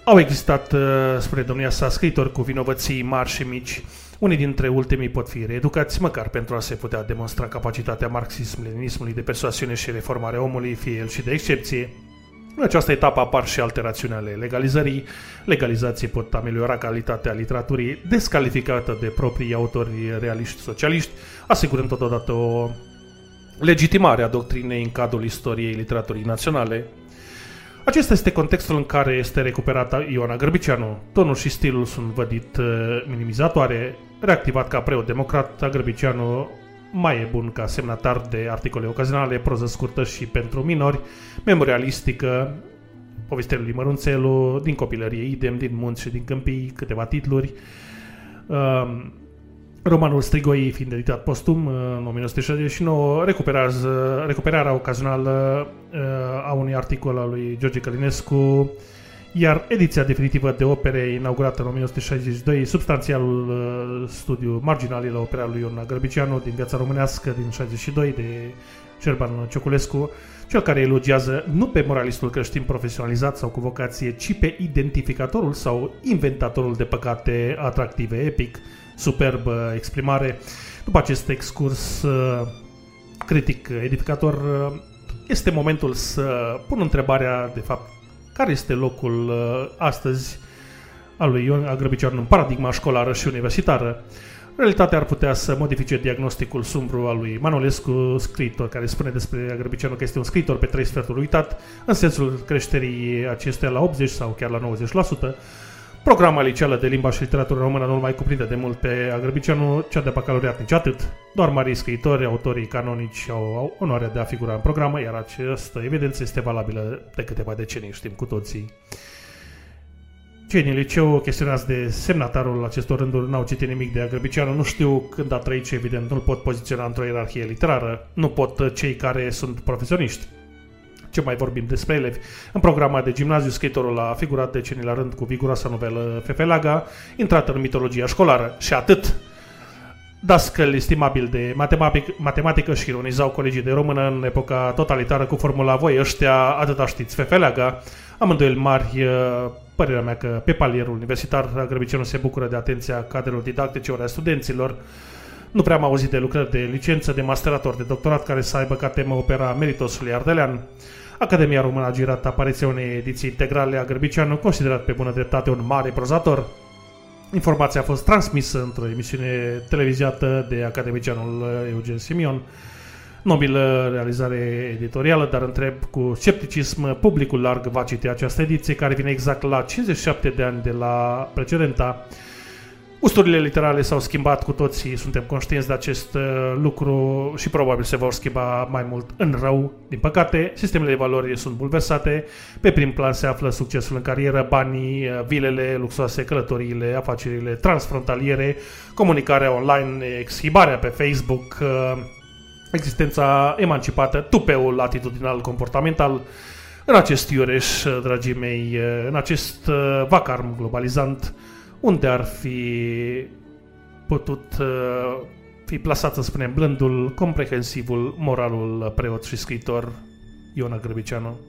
Speaker 1: Au existat, uh, spre domnia sa, scriitori cu vinovății mari și mici. Unii dintre ultimii pot fi reeducați, măcar pentru a se putea demonstra capacitatea marxism-leninismului de persoasiune și reformare omului, fie el și de excepție. În această etapă apar și alterațiuni ale legalizării. Legalizații pot ameliora calitatea literaturii descalificată de proprii autori realiști socialiști, asigurând totodată o legitimare a doctrinei în cadrul istoriei literaturii naționale. Acesta este contextul în care este recuperată Ioana Grăbicianu. Tonul și stilul sunt vădit uh, minimizatoare. Reactivat ca preot democrat, Grăbicianu mai e bun ca semnatar de articole ocazionale, proză scurtă și pentru minori, memorialistică, povestirea lui Mărunțelu, din copilărie idem, din munți și din câmpii, câteva titluri. Um, Romanul Strigoi fiind editat postum uh, în 1969, recuperează, recuperarea ocazională uh, a unui articol al lui George Călinescu, iar ediția definitivă de opere inaugurată în 1962, substanțialul uh, studiu marginal la opera lui Iona Gărbicianu din viața românească din 62 de Șerban Cioculescu, cel care elogiază nu pe moralistul creștin profesionalizat sau cu vocație, ci pe identificatorul sau inventatorul de păcate atractive, epic, superbă exprimare. După acest excurs uh, critic edificator, uh, este momentul să pun întrebarea, de fapt, care este locul uh, astăzi al lui Ion Agrăbicianu în paradigma școlară și universitară. Realitatea ar putea să modifice diagnosticul sumbru al lui Manolescu, scriitor, care spune despre Agrăbicianu că este un scriitor pe trei sferturi uitat, în sensul creșterii acestuia la 80 sau chiar la 90%. Programa liceală de limba și literatură română nu mai cuprinde de mult pe Agrăbicianu, cea de bacalaureat nici atât. Doar mari scriitori, autorii canonici au, au onoarea de a figura în programă, iar această evidență este valabilă de câteva decenii, știm cu toții. Cei din liceu chestionați de semnatarul acestor rânduri n-au citit nimic de Agrăbicianu, nu știu când a trăit și evident nu-l pot poziționa într-o ierarhie literară, nu pot uh, cei care sunt profesioniști. Ce mai vorbim despre elevi? În programa de gimnaziu, scriitorul a figurat decenii la rând cu viguroasa novelă Fefelaga, intrată în mitologia școlară. Și atât! Dascăl estimabil de matematic, matematică și ironizau colegii de română în epoca totalitară cu formula voi ăștia atâta știți Fefeleaga. Amândoi mari, uh, părerea mea că pe palierul universitar Grăbicianu se bucură de atenția cadrelor didactice ori a studenților. Nu prea am auzit de lucrări de licență, de masterator, de doctorat care să aibă ca temă opera meritosului ardelean. Academia Română a girat apariția unei ediții integrale a Gârbiceanu, considerat pe bună dreptate un mare prozator. Informația a fost transmisă într-o emisiune televiziată de academicianul Eugen Simion. Nobilă realizare editorială, dar întreb cu scepticism publicul larg va citi această ediție, care vine exact la 57 de ani de la precedenta. Usturile literale s-au schimbat cu toții, suntem conștienți de acest uh, lucru și probabil se vor schimba mai mult în rău. Din păcate, sistemele de valori sunt bulversate, pe prim plan se află succesul în carieră, banii, uh, vilele luxoase, călătoriile, afacerile transfrontaliere, comunicarea online, exhibarea pe Facebook, uh, existența emancipată, tupeul atitudinal comportamental, în acest iureș, dragii mei, în acest uh, vacarm globalizant, unde ar fi putut uh, fi plasat, să spunem, blândul, comprehensivul, moralul preot și scriitor Iona Grăbicianu.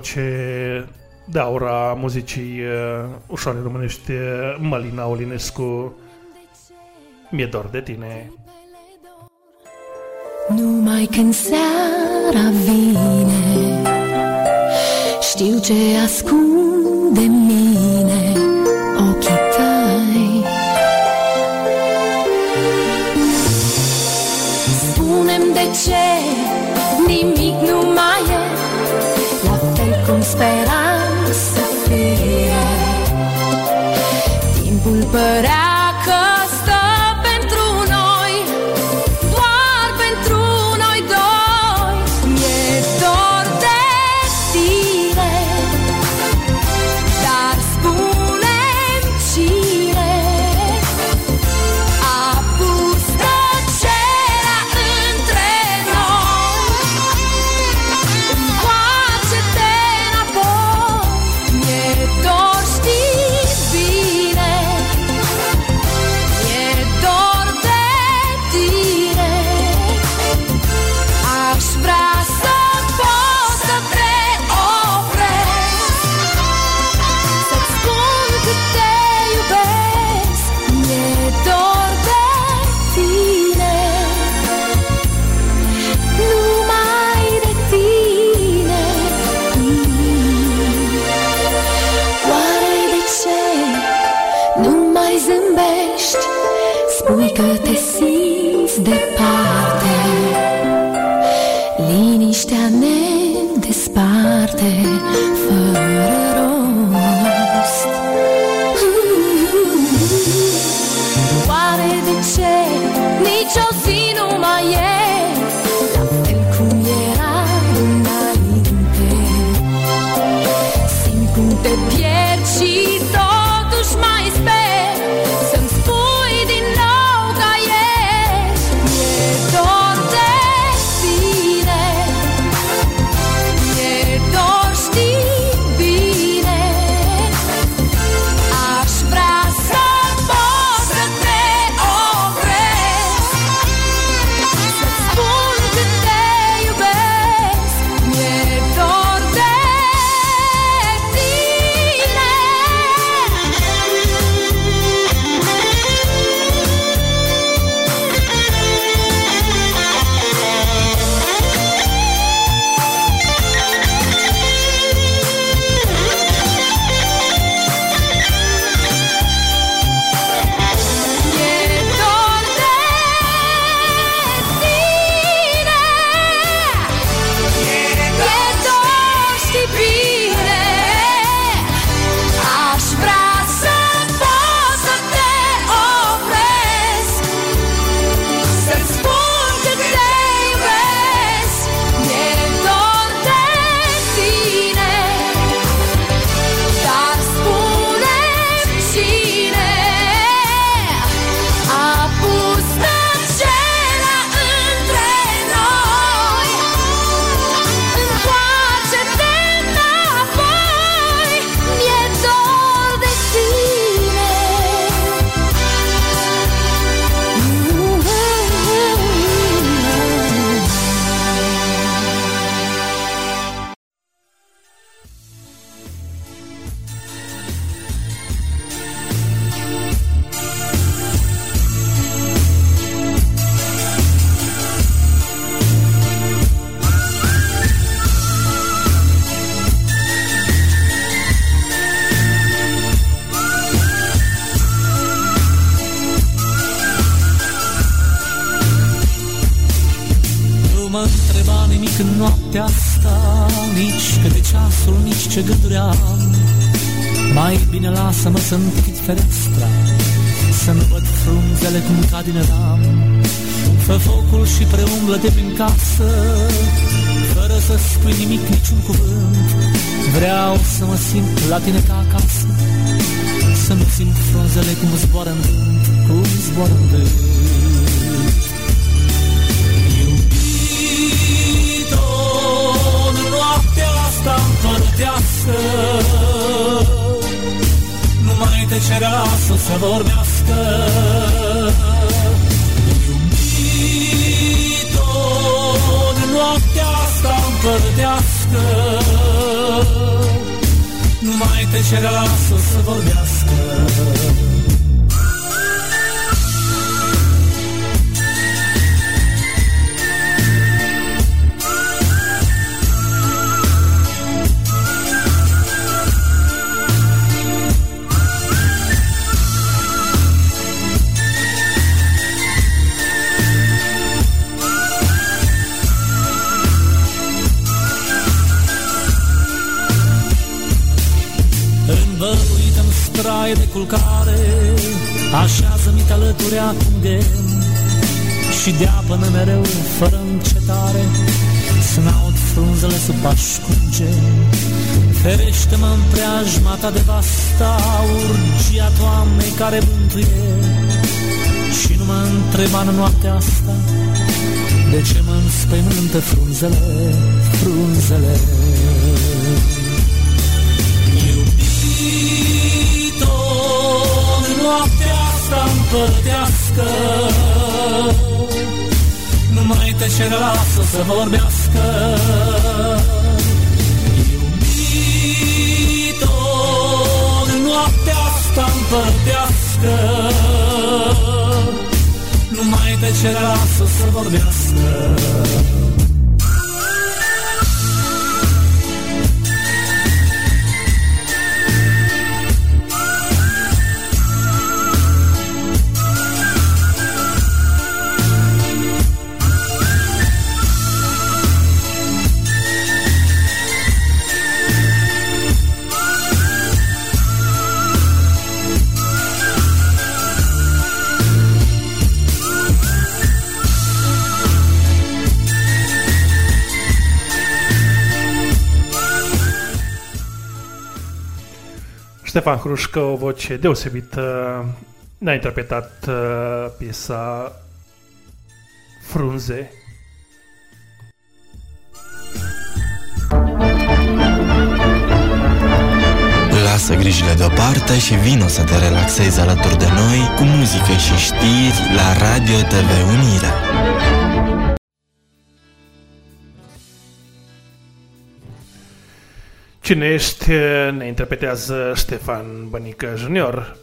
Speaker 1: Voce de aura muzicii uh, ușoare românești, uh, Mălina Olinescu, Mi-e dor de tine.
Speaker 4: Numai când seara vine Știu ce ascunde în mine fel bine
Speaker 14: lasă-mă să închid ferestra Să nu văd frunzele cum cad din ram Fă focul și preumblă de prin casă Fără să spui nimic, niciun cuvânt. Vreau să mă simt la tine ca acasă Să nu simt frunzele cum zboară în vânt Cum zboară în vânt să se vorbească. Iubito, în noaptea asta împărătească. Numai tăcerea să se vorbească Așează-mi te alături acum de Și deapă-mă mereu fără încetare. Să n-aud frunzele sub așcunge Ferește-mă în preajma ta de vasta Urgia toamnei care bântuie. Și nu mă întreba în noaptea asta De ce mă înspăimântă frunzele, frunzele Numai tăcerea lasă să vorbească. Iubito, în noaptea asta împărtească. Numai tăcerea lasă să vorbească
Speaker 1: Ștefan Hrușcă, o voce deosebită, ne-a interpretat uh, piesa Frunze.
Speaker 2: Lasă grijile deoparte și vino să te relaxezi alături de noi cu muzică și știri la Radio TV Unirea.
Speaker 1: Cine ești, ne interpretează Ștefan Bănică Junior.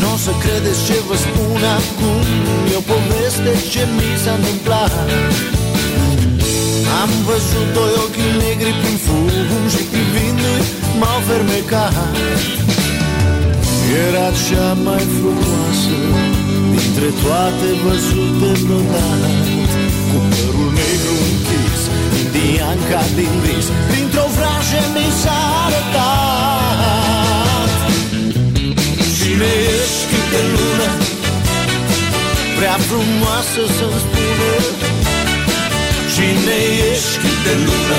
Speaker 15: Nu o să credeți ce vă spun acum E o poveste ce mi s-a întâmplat. Am văzut doi ochi negri prin fum Și privindu-i m-au fermecat. Era cea mai frumoasă Dintre toate văzute vreodată Cu părul negru închis Indian ca din vis Printr-o vrajă mi s-a arătat. Cine ești cât de lună Prea frumoasă să-mi spună. Cine ești cât de lună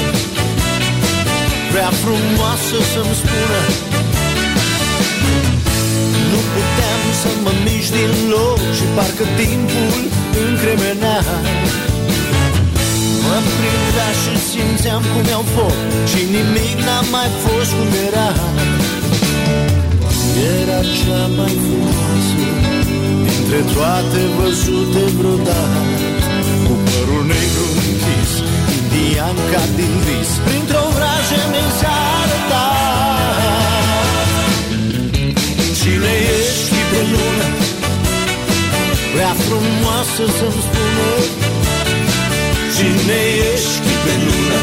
Speaker 15: Prea frumoasă să-mi spună. Nu puteam să mă mișc din loc Și parcă timpul încremenea Mă prindea și simțeam cum iau foc Și nimic n-a mai fost cum era. Era cea mai frumoasă Dintre toate văzute vreodată. Cu părul negru închis Indian ca din vis Printr-o vrajă mi s-a arătat. Cine ești pe lună? Prea frumoasă să-mi spună Cine ești pe lună?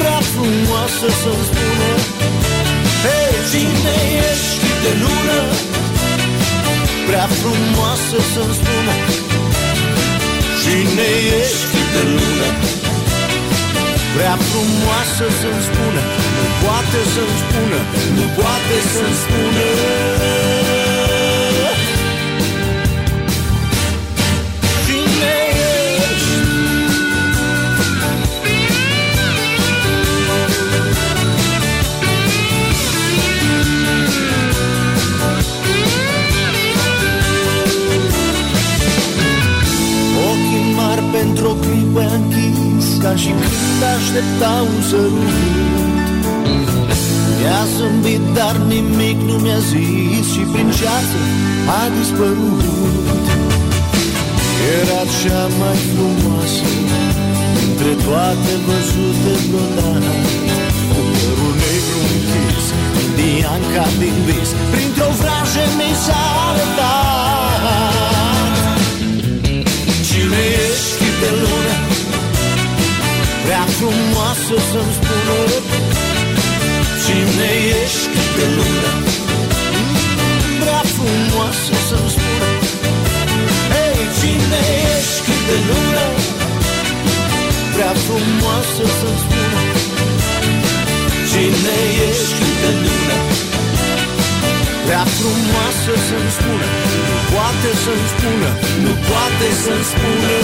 Speaker 15: Prea frumoasă să-mi spună. Hei, cine ești de lună? Prea frumoasă să-mi spună. Cine ești de lună? Prea frumoasă să-mi spună. Nu poate să-mi spună. Nu poate să-mi spună mari pentru o clipă închis Ca și când aștepta un sărut. Mi-a zâmbit, dar nimic nu mi-a zis Și prin ceață a dispărut. Era cea mai frumoasă Dintre toate văzute vreodată. Cu părul negru închis Indian ca din vis Printr-o vrajă mi s-a arătat de lună Prea frumoasă să-mi spună Cine ești de lună Prea frumoasă să-mi spună Hei, cine ești de lună Prea frumoasă să-mi spună Cine ești de lună Prea frumoasă să-mi spună Nu poate să-mi spună Nu poate să-mi spună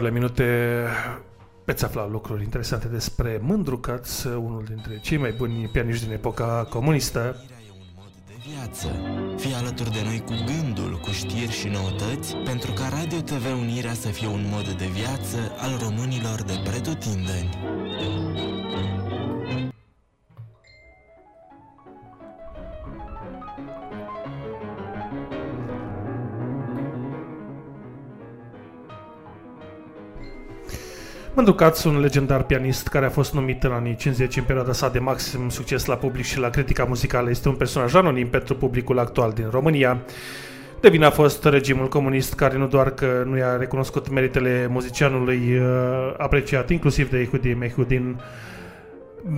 Speaker 1: următoarele minute veți afla lucruri interesante despre Mândru Caț, unul dintre cei mai buni pianiști din epoca comunistă.
Speaker 2: viață. Fii alături de noi cu gândul, cu știri și noutăți, pentru ca Radio TV Unirea să fie un mod de viață al românilor de pretutindeni.
Speaker 1: Mândru Caț, un legendar pianist care a fost numit în anii 50 în perioada sa de maxim succes la public și la critica muzicală, este un personaj anonim pentru publicul actual din România. De bine a fost regimul comunist care nu doar că nu i-a recunoscut meritele muzicianului uh, apreciat inclusiv de Ehudi Mehudin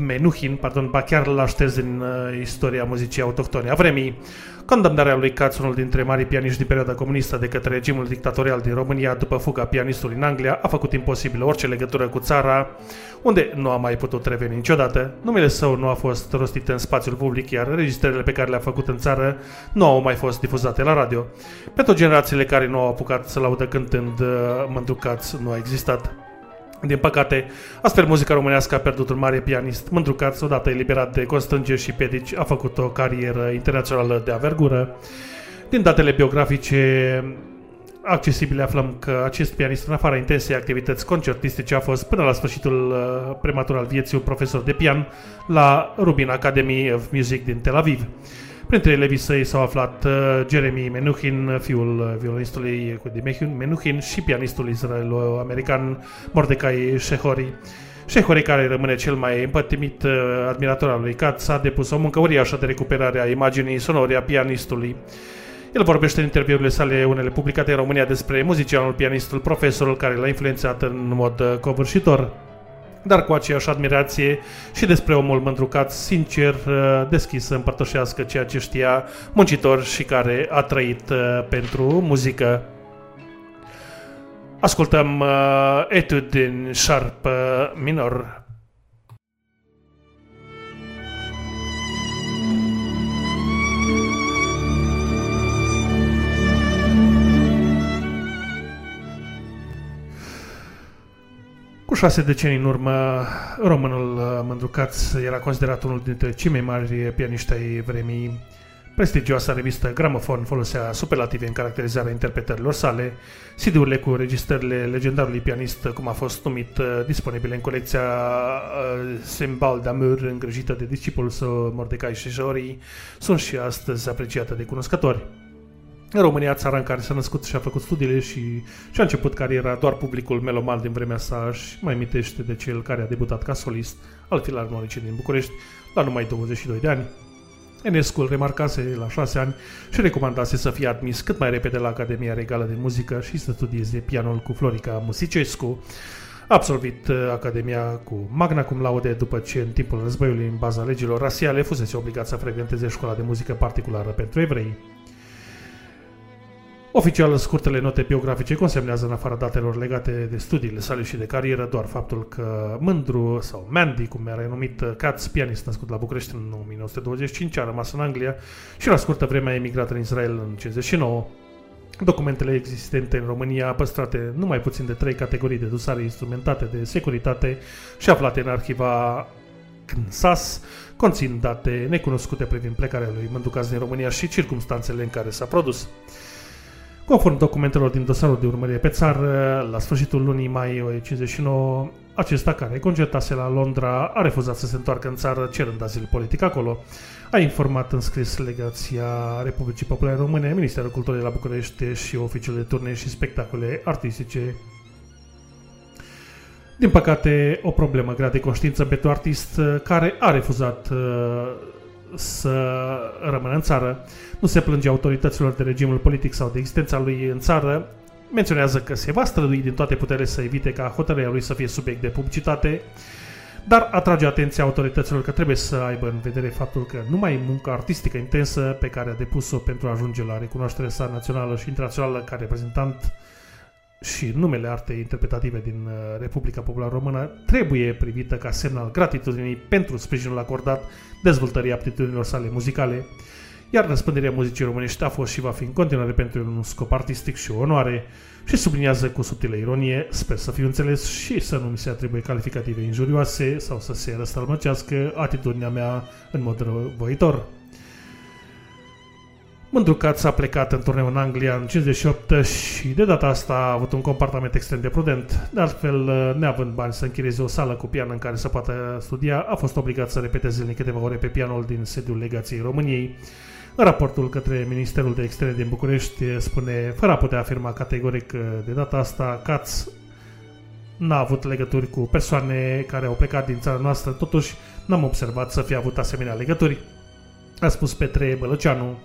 Speaker 1: Menuhin, pardon, ba chiar l-a șters din uh, istoria muzicii autohtone a vremii. Condamnarea lui Katz, unul dintre marii pianiști din perioada comunistă de către regimul dictatorial din România după fuga pianistului în Anglia, a făcut imposibil orice legătură cu țara, unde nu a mai putut reveni niciodată. Numele său nu a fost rostit în spațiul public, iar registrările pe care le-a făcut în țară nu au mai fost difuzate la radio. Pentru generațiile care nu au apucat să-l audă cântând, uh, Mândru Katz nu a existat. Din păcate, astfel muzica românească a pierdut un mare pianist. Mândru Caț, odată eliberat de constrângeri și piedici, a făcut o carieră internațională de avergură. Din datele biografice accesibile aflăm că acest pianist, în afara intensei activități concertistice, a fost până la sfârșitul uh, prematur al vieții un profesor de pian la Rubin Academy of Music din Tel Aviv. Printre elevii săi s-au aflat uh, Jeremy Menuhin, fiul violinistului Menuhin și pianistul israelo-american Mordecai Shehori. Shehori, care rămâne cel mai împătimit uh, admirator al lui Katz, a depus o muncă uriașă de recuperare a imaginii sonore a pianistului. El vorbește în interviurile sale, unele publicate în România, despre muzicianul, pianistul, profesorul care l-a influențat în mod uh, covârșitor dar cu aceeași admirație și despre omul mândrucat, sincer, uh, deschis să împărtășească ceea ce știa, muncitor și care a trăit uh, pentru muzică. Ascultăm uh, etude din Sharp uh, minor. Cu șase decenii în urmă, românul uh, Mândrucaț era considerat unul dintre cei mai mari pianiști ai vremii. Prestigioasa revistă Gramofon folosea superlative în caracterizarea interpretărilor sale. CD-urile cu registrările legendarului pianist, cum a fost numit, uh, disponibile în colecția uh, Sembal d'Amour, îngrijită de discipolul său Mordecai Shejori, sunt și astăzi apreciate de cunoscători. În România, țara în care s-a născut și a făcut studiile și și-a început cariera, doar publicul meloman din vremea sa și mai amintește de cel care a debutat ca solist al Filarmonicii din București la numai 22 de ani. Enescu îl remarcase la 6 ani și recomandase să fie admis cât mai repede la Academia Regală de Muzică și să studieze pianul cu Florica Musicescu. A absolvit uh, Academia cu magna cum laude după ce în timpul războiului în baza legilor rasiale fusese obligat să frecventeze școala de muzică particulară pentru evrei. Oficial, scurtele note biografice consemnează în afara datelor legate de studiile sale și de carieră doar faptul că Mândru, sau Mandy, cum era numit Katz, pianist născut la București în 1925, a rămas în Anglia și la scurtă vreme a emigrat în Israel în 59. Documentele existente în România, păstrate numai puțin de trei categorii de dosare instrumentate de securitate și aflate în arhiva CNSAS, conțin date necunoscute privind plecarea lui Mândrucaț din România și circumstanțele în care s-a produs. Conform documentelor din dosarul de urmărire pe țară, la sfârșitul lunii mai 59, acesta care concertase la Londra a refuzat să se întoarcă în țară cerând azil politic acolo. A informat în scris Legația Republicii Populare Române, Ministerul Culturii de la București și Oficiul de Turne și Spectacole Artistice. Din păcate, o problemă grea de conștiință pentru artist care a refuzat uh, să rămână în țară. Nu se plânge autorităților de regimul politic sau de existența lui în țară. Menționează că se va strădui din toate puterile să evite ca hotărârea lui să fie subiect de publicitate, dar atrage atenția autorităților că trebuie să aibă în vedere faptul că numai munca artistică intensă pe care a depus-o pentru a ajunge la recunoașterea sa națională și internațională ca reprezentant și numele artei interpretative din uh, Republica Populară Română trebuie privită ca semn al gratitudinii pentru sprijinul acordat dezvoltării aptitudinilor sale muzicale, iar răspândirea muzicii românești a fost și va fi în continuare pentru el un scop artistic și o onoare și subliniază cu subtilă ironie, sper să fiu înțeles și să nu mi se atribuie calificative injurioase sau să se răstălmăcească atitudinea mea în mod răvoitor. Mândrucat s-a plecat în turneu în Anglia în 58 și de data asta a avut un comportament extrem de prudent. De altfel, neavând bani să închirieze o sală cu pian în care să poată studia, a fost obligat să repete zilnic câteva ore pe pianul din sediul Legației României. În raportul către Ministerul de Externe din București spune, fără a putea afirma categoric că de data asta Katz n-a avut legături cu persoane care au plecat din țara noastră, totuși n-am observat să fie avut asemenea legături. A spus Petre Bălăceanu.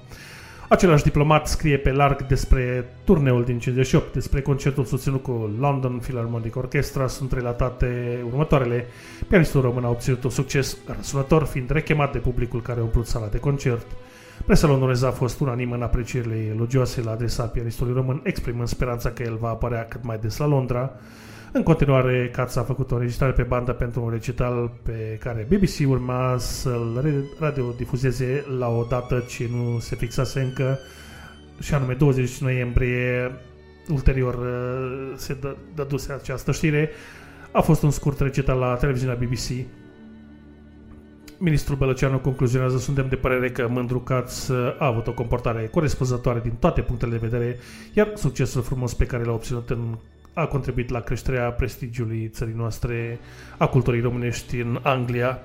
Speaker 1: Același diplomat scrie pe larg despre turneul din 58, despre concertul susținut cu London Philharmonic Orchestra, sunt relatate următoarele. Pianistul român a obținut un succes răsunător, fiind rechemat de publicul care a umplut sala de concert. Presa londoneză a fost unanim în aprecierile elogioase la adresa pianistului român, exprimând speranța că el va apărea cât mai des la Londra. În continuare, Cat a făcut o înregistrare pe bandă pentru un recital pe care BBC urma să-l radiodifuzeze la o dată ce nu se fixase încă, și anume 20 noiembrie, ulterior uh, se dă, dăduse această știre, a fost un scurt recital la televiziunea BBC.
Speaker 16: Ministrul Bălăceanu concluzionează, suntem de părere că Mândru Caț uh, a avut o comportare corespunzătoare din toate punctele de vedere, iar succesul frumos pe care l-a obținut în a contribuit la creșterea prestigiului țării noastre, a culturii românești în Anglia,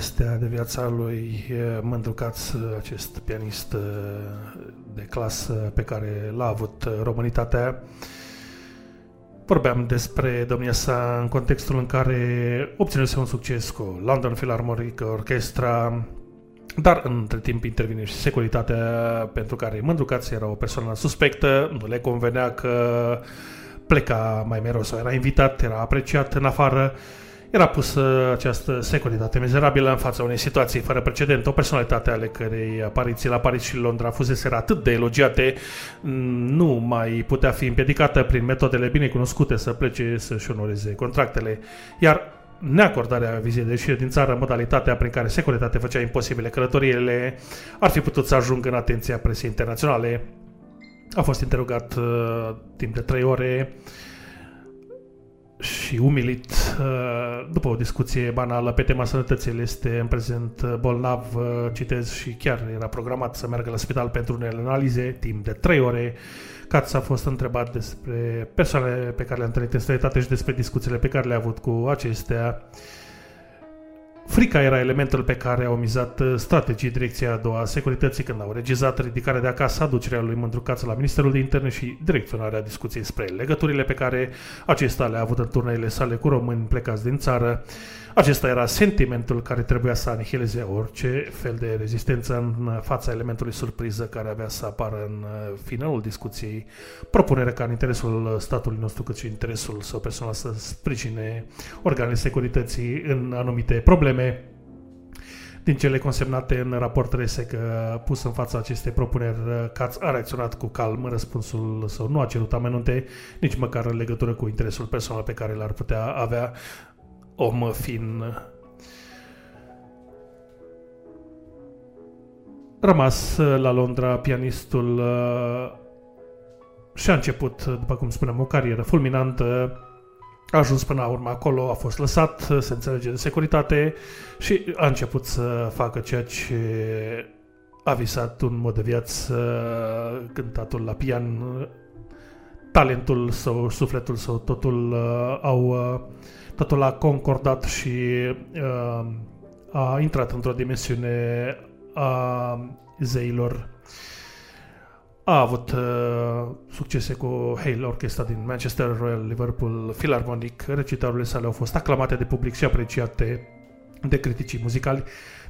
Speaker 1: povestea de viața lui eh, Mândru Caț, acest pianist eh, de clasă pe care l-a avut eh, românitatea. Vorbeam despre domnia sa în contextul în care obținuse un succes cu London Philharmonic Orchestra, dar între timp intervine și securitatea pentru care Mândru Caț era o persoană suspectă, nu le convenea că pleca mai mereu sau era invitat, era apreciat în afară, era pusă această securitate mizerabilă în fața unei situații fără precedent. O personalitate ale cărei apariții la Paris și Londra fusese atât de elogiate, nu mai putea fi împiedicată prin metodele bine cunoscute să plece să-și onoreze contractele. Iar neacordarea vizei de ieșire din țară, modalitatea prin care securitatea făcea imposibile călătoriile, ar fi putut să ajungă în atenția presei internaționale. A fost interogat uh, timp de trei ore și umilit uh, după o discuție banală pe tema sănătății. El este în prezent uh, bolnav, uh, citez, și chiar era programat să meargă la spital pentru unele analize timp de trei ore. Katz a fost întrebat despre persoanele pe care le-a întâlnit în străinătate și despre discuțiile pe care le-a avut cu acestea. Frica era elementul pe care au mizat strategii direcția a doua a securității când au regizat ridicarea de acasă, aducerea lui Mândrucață la Ministerul de Interne și direcționarea discuției spre legăturile pe care acesta le-a avut în turneile sale cu români plecați din țară. Acesta era sentimentul care trebuia să anihileze orice fel de rezistență în fața elementului surpriză care avea să apară în finalul discuției. Propunerea ca în interesul statului nostru cât și în interesul său personal să sprijine organele securității în anumite probleme din cele consemnate în raportele SEC pus în fața acestei propuneri, Katz a reacționat cu calm. Răspunsul său nu a cerut amenunte, nici măcar în legătură cu interesul personal pe care l-ar putea avea om fin. Rămas la Londra, pianistul uh, și-a început, după cum spuneam, o carieră fulminantă. A ajuns până la urmă acolo, a fost lăsat, se înțelege de securitate și a început să facă ceea ce a visat un mod de viață, cântatul la pian, talentul său, sufletul său, totul uh, au uh, totul a concordat și uh, a intrat într-o dimensiune a zeilor. A avut uh, succese cu Hale Orchestra din Manchester, Royal Liverpool Philharmonic. Recitalurile sale au fost aclamate de public și apreciate de criticii muzicali.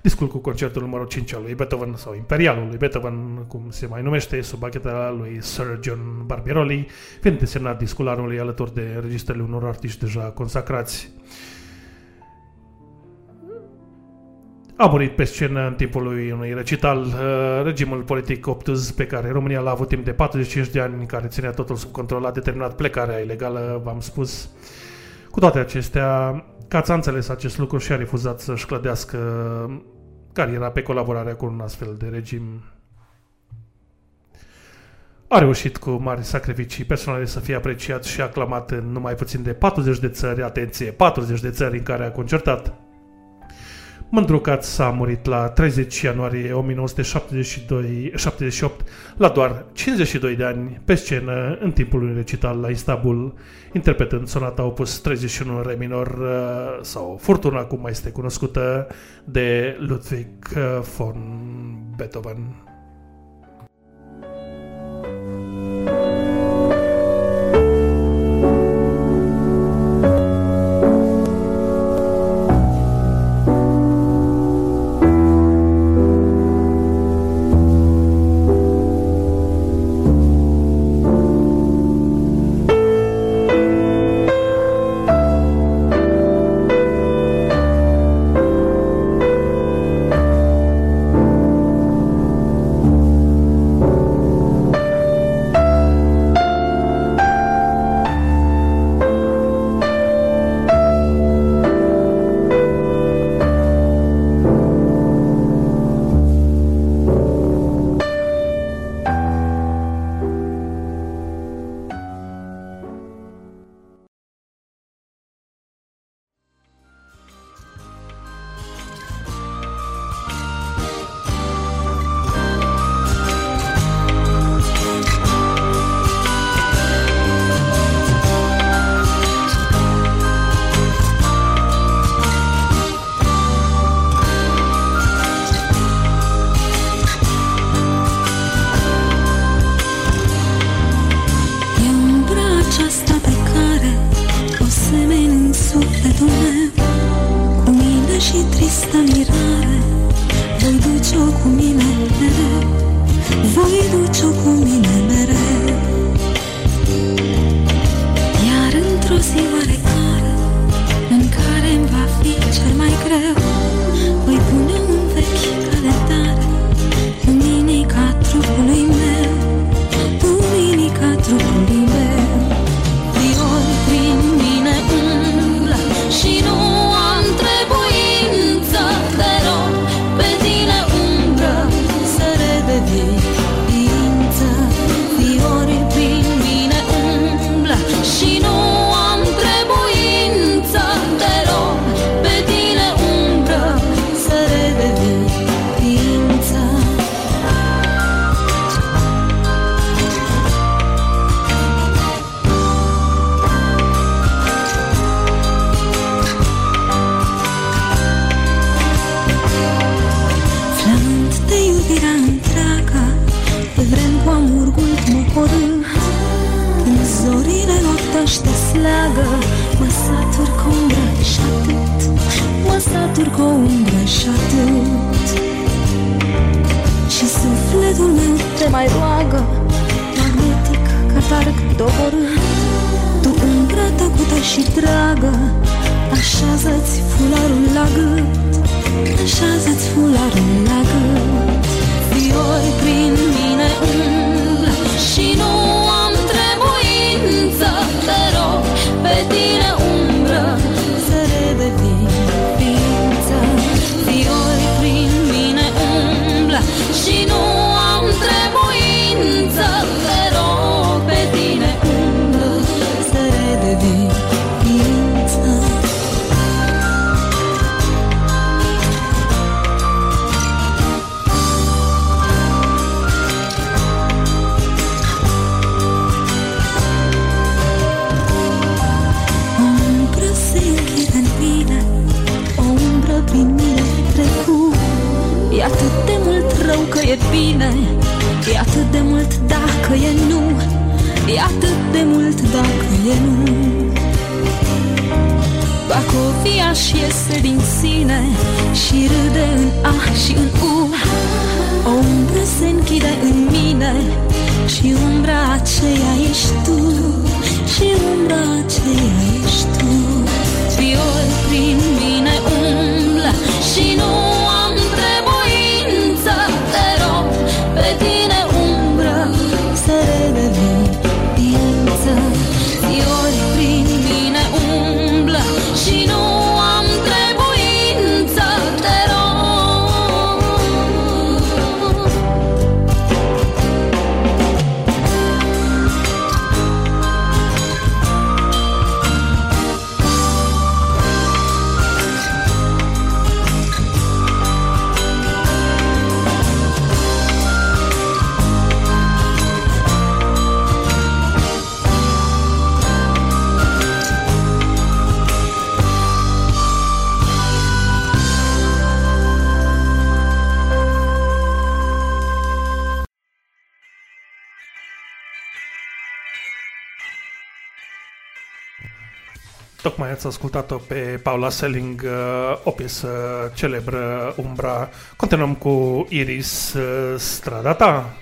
Speaker 1: Discul cu concertul numărul 5 al lui Beethoven sau Imperialul lui Beethoven, cum se mai numește, sub bachetele lui Sir John Barbierolli, fiind desemnat discul anului alături de registrele unor artiști deja consacrați. A murit pe scenă în timpul lui unui recital uh, regimul politic obtuz pe care România l-a avut timp de 45 de ani, care ținea totul sub control, a determinat plecarea ilegală, v-am spus. Cu toate acestea, Caț a înțeles acest lucru și a refuzat să-și clădească cariera pe colaborarea cu un astfel de regim. A reușit cu mari sacrificii personale să fie apreciat și aclamat în numai puțin de 40 de țări, atenție, 40 de țări în care a concertat. Mândrucat s-a murit la 30 ianuarie 1978, la doar 52 de ani, pe scenă, în timpul unui recital la Istanbul, interpretând sonata opus 31 în re minor uh, sau Furtuna, cum mai este cunoscută, de Ludwig uh, von Beethoven. Tocmai ați ascultat-o pe Paula Selling, uh, o piesă celebră, Umbra. Continuăm cu Iris uh,
Speaker 9: Stradata.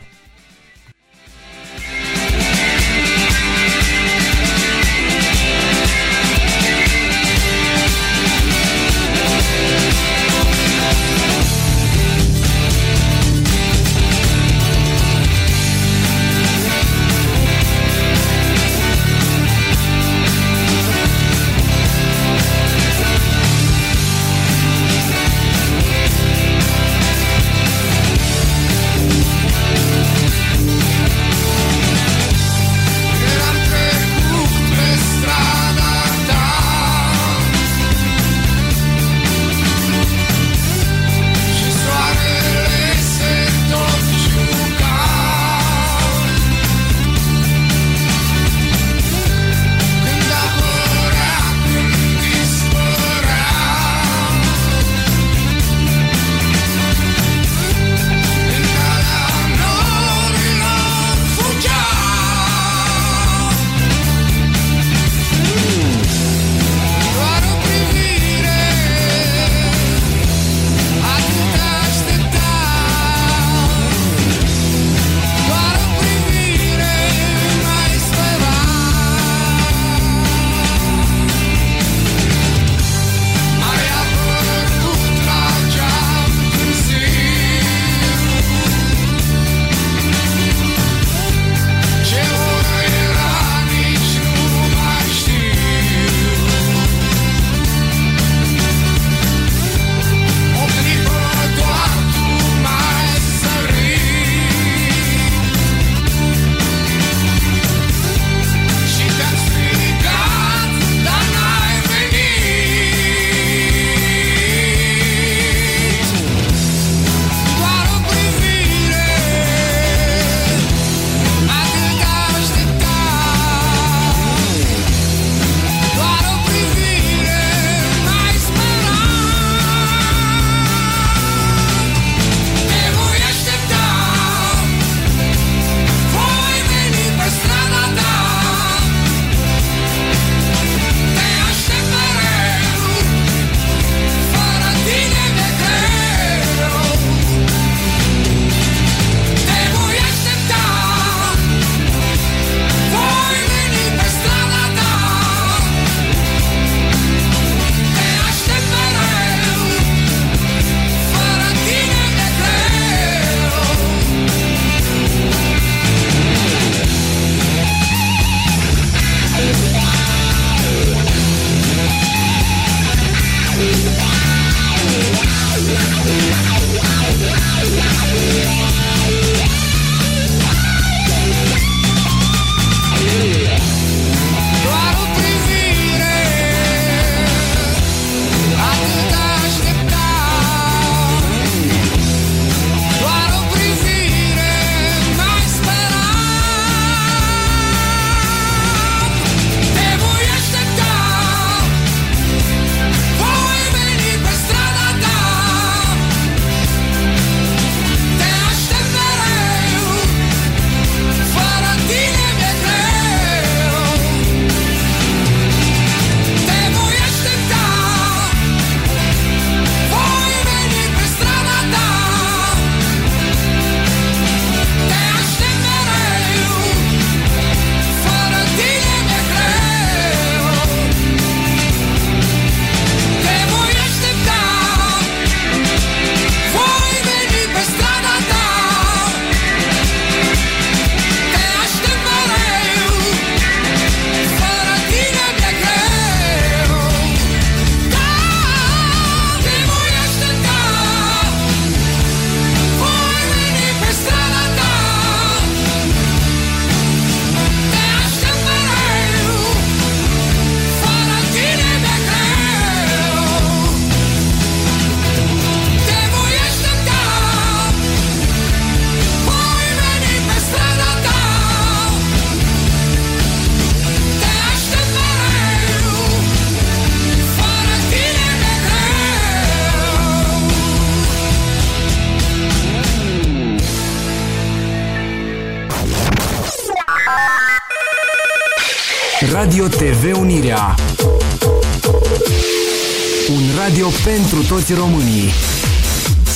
Speaker 9: Pentru toți românii.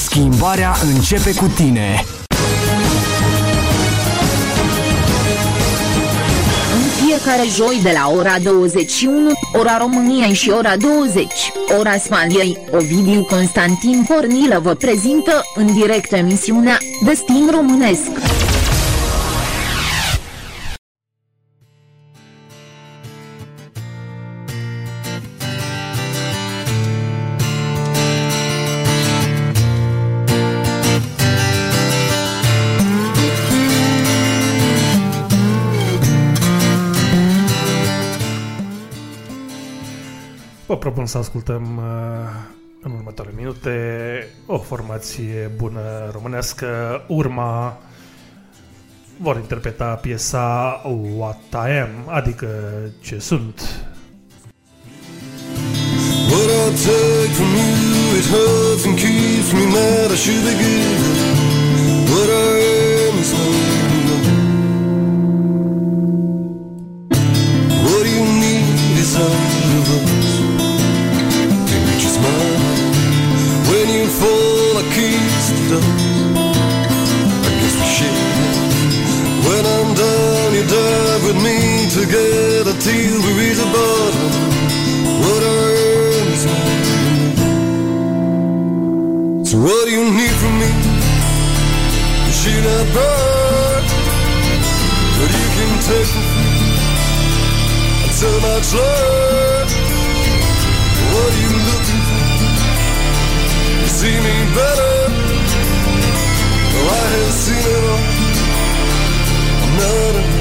Speaker 9: Schimbarea începe cu tine.
Speaker 3: În fiecare joi de la ora 21, ora României și ora 20, ora Spaniei, Ovidiu Constantin Pornilă vă prezintă în direct emisiunea Destin Românesc.
Speaker 1: Vă propun să ascultăm uh, în următoarele minute o formație bună românească. Urma vor interpreta piesa What I Am, adică ce sunt.
Speaker 17: What I take from you, it hurts and keeps me mad. I should be good. What I fall? I kiss the dust. I guess we share. When I'm down, you dive with me together till we reach the bottom. What is. So what do you need from me? You should not burn, but you can take me until much learn. What are for? You see me better. Well, I have seen it all. I'm not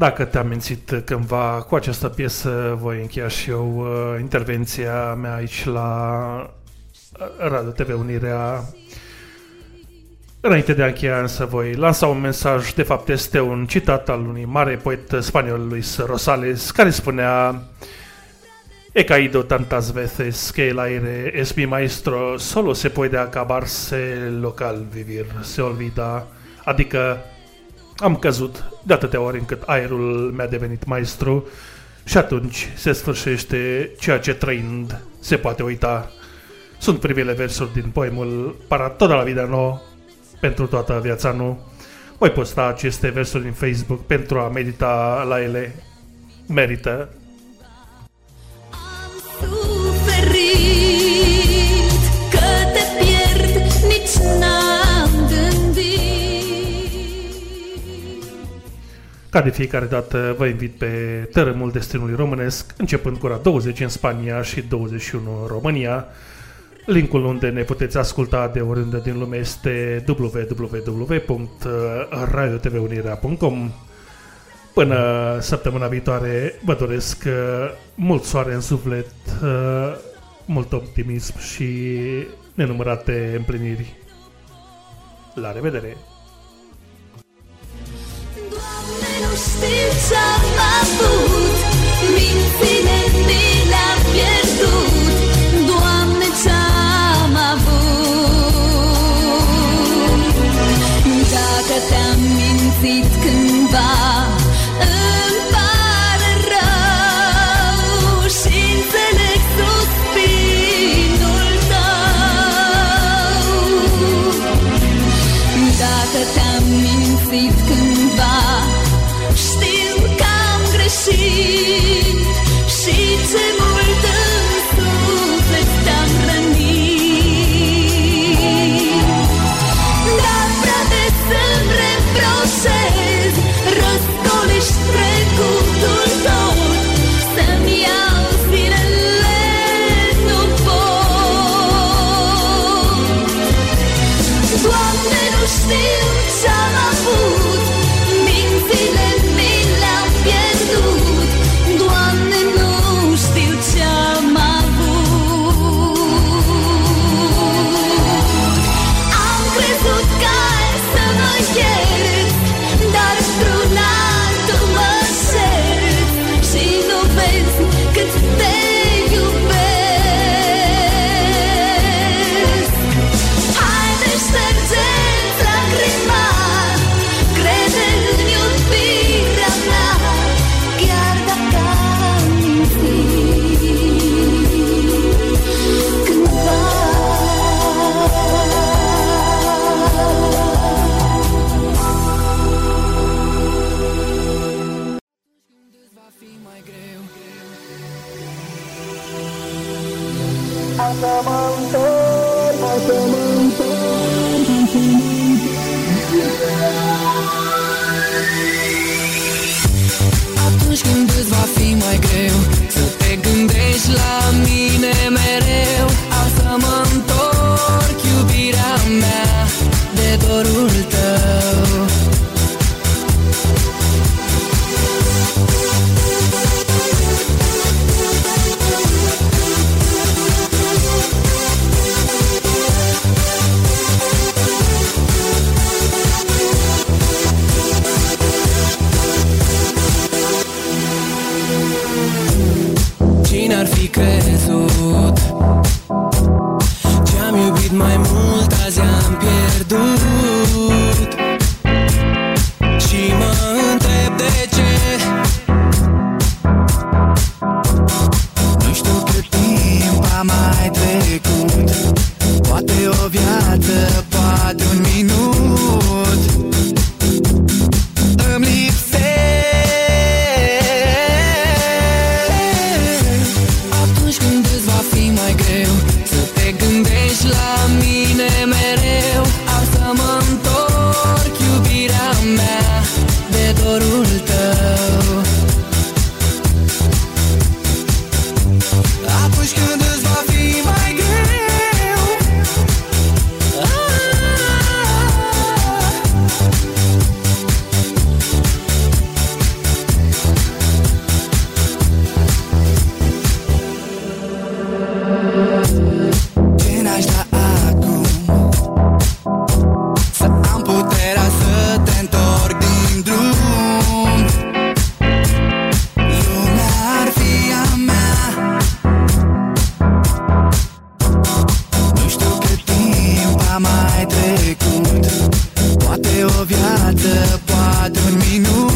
Speaker 4: Dacă te-am mințit cândva
Speaker 1: cu această piesă, voi încheia și eu uh, intervenția mea aici la uh, Radio TV Unirea. Înainte de a încheia însă voi lansa un mesaj, de fapt este un citat al unui mare poet spaniol, Luis Rosales, care spunea He caído tantas veces que el aire es mi maestro, solo se puede acabarse lo que al vivir se olvida. Adică am căzut de atâtea ori încât aerul mi-a devenit maestru și atunci se sfârșește ceea ce trăind se poate uita. Sunt primele versuri din poemul Para toda la vida no, pentru toată viața nu. Voi posta aceste versuri în Facebook pentru a medita la ele. Merită. Ca de fiecare dată, vă invit pe tărâmul destinului românesc, începând cu ora 20 în Spania și 21 în România. Linkul unde ne puteți asculta de oriunde din lume este www.radiotvunirea.com Până săptămâna viitoare, vă doresc uh, mult soare în suflet, uh, mult optimism și nenumărate împliniri. La revedere!
Speaker 4: Doamne, ce-am avut?
Speaker 18: poate un minut